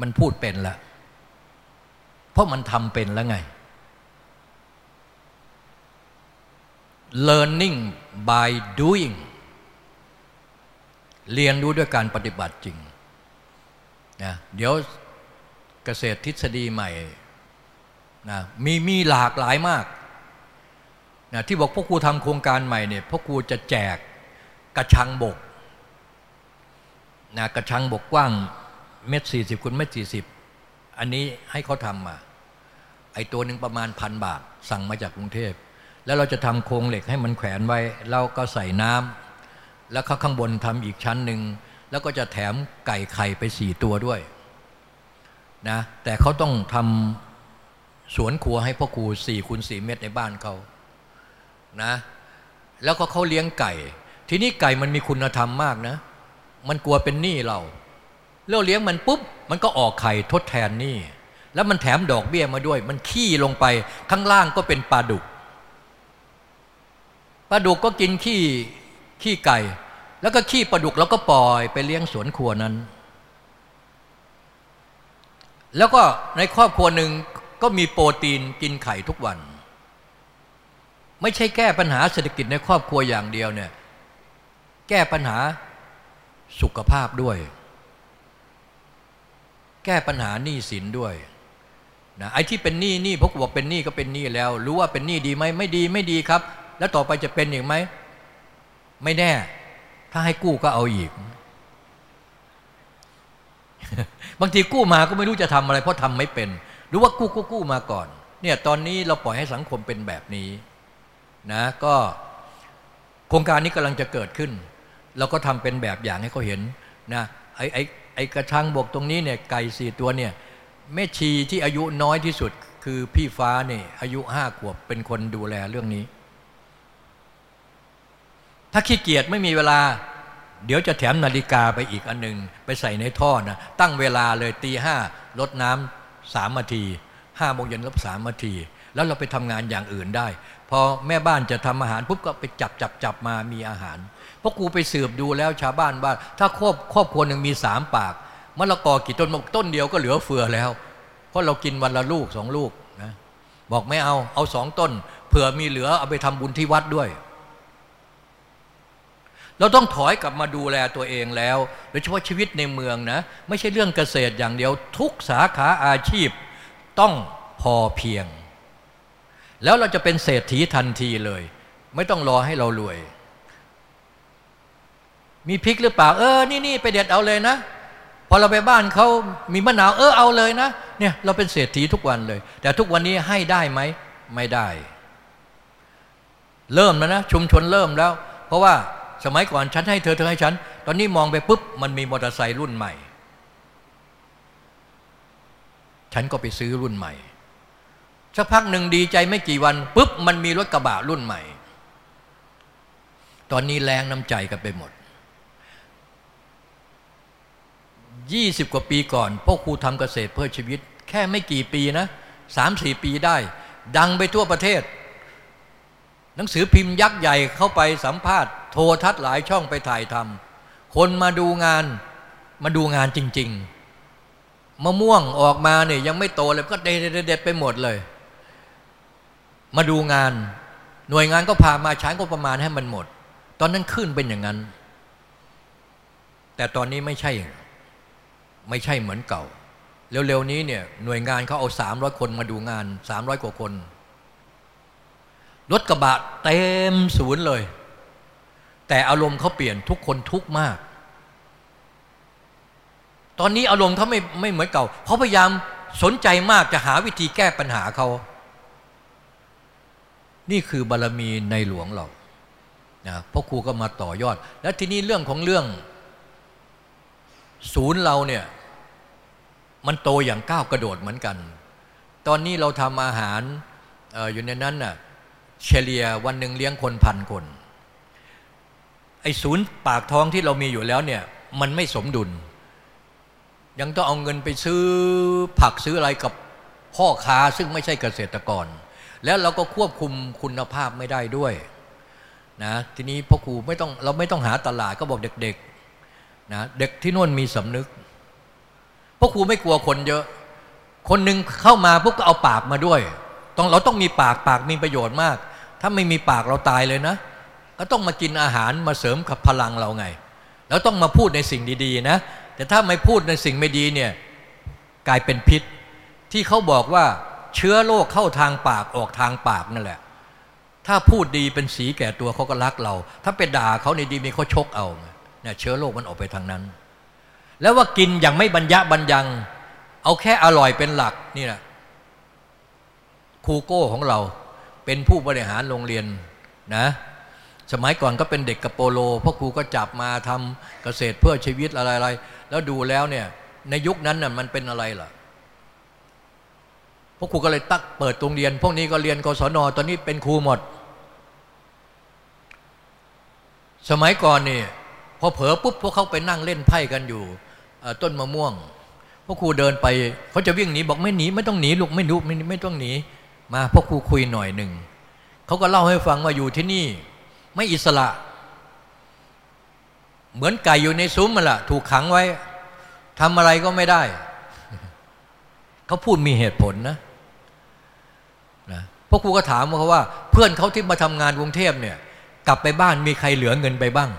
มันพูดเป็นละเพราะมันทำเป็นแล้วไง learning by doing เรียนรู้ด้วยการปฏิบัติจริงนะเดี๋ยวเกษตรทฤษฎีใหม่นะมีมีหลากหลายมากนะที่บอกพวกครูทำโครงการใหม่เนี่ยพวกครูจะแจกกระชังบก นะกระชังบกกว้างเม็ดสี่สิบคูณเม็ดสี่สิบอันนี้ให้เขาทำมา ไอตัวหนึ่งประมาณพันบาท สั่งมาจากกรุงเทพ แล้วเราจะทำโครงเหล็กให้มันแขวนไว้แล้วก็ใส่น้ำแล้วเขาข้างบนทำอีกชั้นหนึ่ง แล้วก็จะแถมไก่ไข่ไปสี่ตัวด้วยนะแต่เขาต้องทำสวนครัวให้พ่อครูสี่คูณสี่เมตรในบ้านเขานะแล้วก็เขาเลี้ยงไก่ ทีนี้ไก่มันมีคุณธรรมมากนะ มันกลัวเป็นหนี้เราเราเลี้ยงมันปุ๊บ มันก็ออกไข่ทดแทนหนี้แล้วมันแถมดอกเบี้ยมาด้วย มันขี้ลงไปข้างล่างก็เป็นปลาดุกปลาดุกก็กินขี้ขี้ไก่ แล้วก็ขี้ปลาดุกแล้วก็ปล่อยไปเลี้ยงสวนครัวนั้น แล้วก็ในครอบครัวหนึ่งก็มีโปรตีนกินไข่ทุกวัน ไม่ใช่แก้ปัญหาเศรษฐกิจในครอบครัวอย่างเดียวเนี่ยแก้ปัญหา สุขภาพด้วย แก้ปัญหาหนี้สินด้วยนะไอ้ที่เป็นหนี้หนี้พวกบอกเป็นหนี้ก็เป็นหนี้แล้ว รู้ว่าเป็นหนี้ดีไหมไม่ดีไม่ดีครับ แล้วต่อไปจะเป็นอีกไหมไม่แน่ ถ้าให้กู้ก็เอาอีก บางทีกู้มาก็ไม่รู้จะทำอะไร เพราะทำไม่เป็นรือว่ากู้กู้กู้มาก่อน เนี่ยตอนนี้เราปล่อยให้สังคมเป็นแบบนี้นะก็โครงการนี้กำลังจะเกิดขึ้น เราก็ทำเป็นแบบอย่างให้เขาเห็นนะไอ้ไอ้ไอ้กระชังบกตรงนี้เนี่ยไก่สี่ตัวเนี่ยแม่ชีที่อายุน้อยที่สุดคือพี่ฟ้าเนี่ยอายุห้าขวบเป็นคนดูแลเรื่องนี้ ถ้าขี้เกียจไม่มีเวลา เดี๋ยวจะแถมนาฬิกาไปอีกอันหนึ่งไปใส่ในท่อนะตั้งเวลาเลยตีห้าลดน้ำสามนาทีห้าโมงเย็นลบสามนาทีแล้วเราไปทำงานอย่างอื่นได้ พอแม่บ้านจะทำอาหารปุ๊บก็ไปจับจับจับมามีอาหาร เพราะกูไปสืบดูแล้วชาวบ้านบ้านถ้าครอบครอบครัวหนึ่งมีสามปากมะละกอกี่ต้นต้นเดียวก็เหลือเฟือแล้ว เพราะเรากินวันละลูกสองลูกนะบอกไม่เอาเอาสองต้น เผื่อมีเหลือเอาไปทำบุญที่วัดด้วย เราต้องถอยกลับมาดูแลตัวเองแล้วโดยเฉพาะชีวิตในเมืองนะ ไม่ใช่เรื่องเกษตรอย่างเดียว ทุกสาขาอาชีพต้องพอเพียง แล้วเราจะเป็นเศรษฐีทันทีเลย ไม่ต้องรอให้เรารวย มีพริกหรือเปล่า เออ นี่นี่ไปเด็ดเอาเลยนะ พอเราไปบ้านเขามีมะนาว เออ เอาเลยนะ เนี่ยเราเป็นเศรษฐีทุกวันเลย แต่ทุกวันนี้ให้ได้ไหม ไม่ได้ เริ่มแล้วนะ ชุมชนเริ่มแล้ว เพราะว่าสมัยก่อนฉันให้เธอเธอให้ฉัน ตอนนี้มองไปปุ๊บ มันมีมอเตอร์ไซค์รุ่นใหม่ ฉันก็ไปซื้อรุ่นใหม่ สักพักหนึ่งดีใจไม่กี่วันปุ๊บ มันมีรถกระบะรุ่นใหม่ ตอนนี้แรงน้ำใจกันไปหมด ยี่สิบกว่าปีก่อนพ่อครูทำเกษตรเพื่อชีวิต แค่ไม่กี่ปีนะสามสี่ปีได้ ดังไปทั่วประเทศ หนังสือพิมพ์ยักษ์ใหญ่เข้าไปสัมภาษณ์โทรทัศน์หลายช่องไปถ่ายทำคนมาดูงานมาดูงานจริง ๆมะม่วงออกมาเนี่ยยังไม่โตเลยก็เด็ดๆไปหมดเลย มาดูงาน หน่วยงานก็พามาใช้ก็ประมาณให้มันหมด ตอนนั้นขึ้นเป็นอย่างนั้น แต่ตอนนี้ไม่ใช่ ไม่ใช่เหมือนเก่า เร็วๆนี้เนี่ยหน่วยงานเขาเอาสามร้อยคนมาดูงานสามร้อยกว่าคน รถกระบะเต็มศูนย์เลย แต่อารมณ์เขาเปลี่ยนทุกคนทุกมาก ตอนนี้อารมณ์เขาไม่ไม่เหมือนเก่าเขาพยายามสนใจมากจะหาวิธีแก้ปัญหาเขา นี่คือบารรมีในหลวงเรานะพ่อครูก็มาต่อยอด แล้วทีนี้เรื่องของเรื่อง ศูนย์เราเนี่ย มันโตอย่างก้าวกระโดดเหมือนกัน ตอนนี้เราทำอาหารออยู่ในนั้นน่ะเฉลี่ยวันหนึ่งเลี้ยงคนพันคนไอ้ศูนย์ปากท้องที่เรามีอยู่แล้วเนี่ยมันไม่สมดุล ยังต้องเอาเงินไปซื้อผักซื้ออะไรกับพ่อค้าซึ่งไม่ใช่เกษตรกร แล้วเราก็ควบคุมคุณภาพไม่ได้ด้วยนะทีนี้พ่อครูไม่ต้องเราไม่ต้องหาตลาดก็บอกเด็กๆนะเด็กที่นู่นมีสำนึก พราะครูไม่กลัวคนเยอะ คนหนึ่งเข้ามาพวกก็เอาปากมาด้วยต้องเราต้องมีปากปากมีประโยชน์มาก ถ้าไม่มีปากเราตายเลยนะ ก็ต้องมากินอาหารมาเสริมกับพลังเราไง แล้วต้องมาพูดในสิ่งดีๆนะ แต่ถ้าไม่พูดในสิ่งไม่ดีเนี่ยกลายเป็นพิษ ที่เขาบอกว่าเชื้อโรคเข้าทางปากออกทางปากนั่นแหละ ถ้าพูดดีเป็นสีแก่ตัวเขาก็รักเรา ถ้าไปด่าเขาในดีมีเขาชกเอาเนี่ยเชื้อโรคมันออกไปทางนั้น แล้วว่ากินอย่างไม่บรรยะบรรยัง เอาแค่อร่อยเป็นหลักนี่แหละครูโก้ของเราเป็นผู้บริหารโรงเรียนนะสมัยก่อนก็เป็นเด็กกระโปโลพ่อครูก็จับมาทำเกษตรเพื่อชีวิตอะไรๆแล้วดูแล้วเนี่ยในยุคนั้นน่ะมันเป็นอะไรล่ะพวกครูก็เลยตักเปิดโรงเรียน พวกนี้ก็เรียนกศนตอนนี้เป็นครูหมด สมัยก่อนนี่พอเผลอปุ๊บพวกเขาไปนั่งเล่นไพ่กันอยู่ ต้นมะม่วงพวกครูเดินไปเขาจะวิ่งหนีบอกไม่หนีไม่ต้องหนีลูกไม่ดูไม่ไม่ต้องหนี มาพวกครูคุยหน่อยหนึ่งเขาก็เล่าให้ฟังว่าอยู่ที่นี่ ไม่อิสระ เหมือนไก่อยู่ในซุ้มมันละถูกขังไว้ทำอะไรก็ไม่ได้ เขาพูดมีเหตุผลนะนะพวกครูก็ถามเขาว่า เพื่อนเขาที่มาทำงานกรุงเทพเนี่ย กลับไปบ้านมีใครเหลือเงินไปบ้าง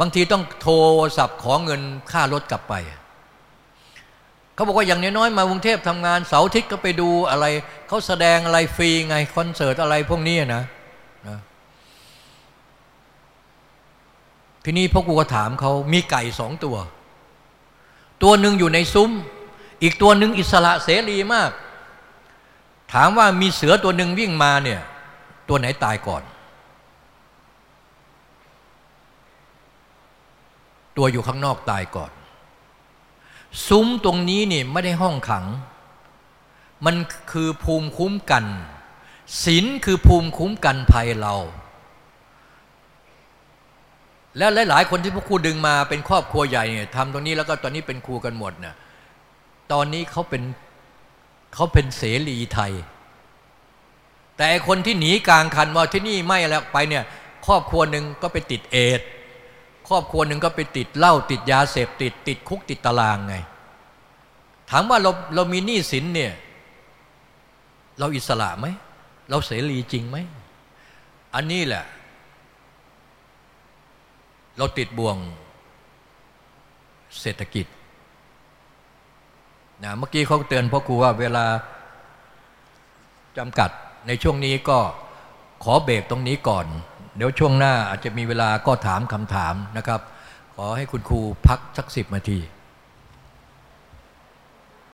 บางทีต้องโทรศัพท์ขอเงินค่ารถกลับไป เขาบอกว่าอย่างน้อยๆมากรุงเทพทำงานเสาร์อาทิตย์ก็ไปดูอะไรเขาแสดงอะไรฟรีไงคอนเสิร์ตอะไรพวกนี้นะนะทีนี้พ่อกูก็ถามเขามีไก่สองตัว ตัวหนึ่งอยู่ในซุ้ม อีกตัวหนึ่งอิสระเสรีมาก ถามว่ามีเสือตัวหนึ่งวิ่งมาเนี่ยตัวไหนตายก่อน ตัวอยู่ข้างนอกตายก่อน ซุ้มตรงนี้นี่ไม่ได้ห้องขัง มันคือภูมิคุ้มกันศีลคือภูมิคุ้มกันภัยเรา แล้วหลาย ๆ คนที่พวกครูดึงมาเป็นครอบครัวใหญ่เนี่ยทำตรงนี้แล้วก็ตอนนี้เป็นครูกันหมดเนี่ยตอนนี้เขาเป็นเขาเป็นเสรีไทย แต่คนที่หนีกลางคันว่าที่นี่ไม่แล้วไปเนี่ยครอบครัวหนึ่งก็ไปติดเอด ครอบครัวหนึ่งก็ไปติดเหล้าติดยาเสพติด ติดคุกติดตารางไง ถามว่าเราเรามีหนี้สินเนี่ย เราอิสระไหม เราเสรีจริงไหม อันนี้แหละ เราติดบ่วงเศรษฐกิจนะเมื่อกี้เขาเตือนพ่อครูว่าเวลาจำกัดในช่วงนี้ก็ขอเบรกตรงนี้ก่อน เดี๋ยวช่วงหน้าอาจจะมีเวลาก็ถามคำถามนะครับ ขอให้คุณครูพักสักสิบนาที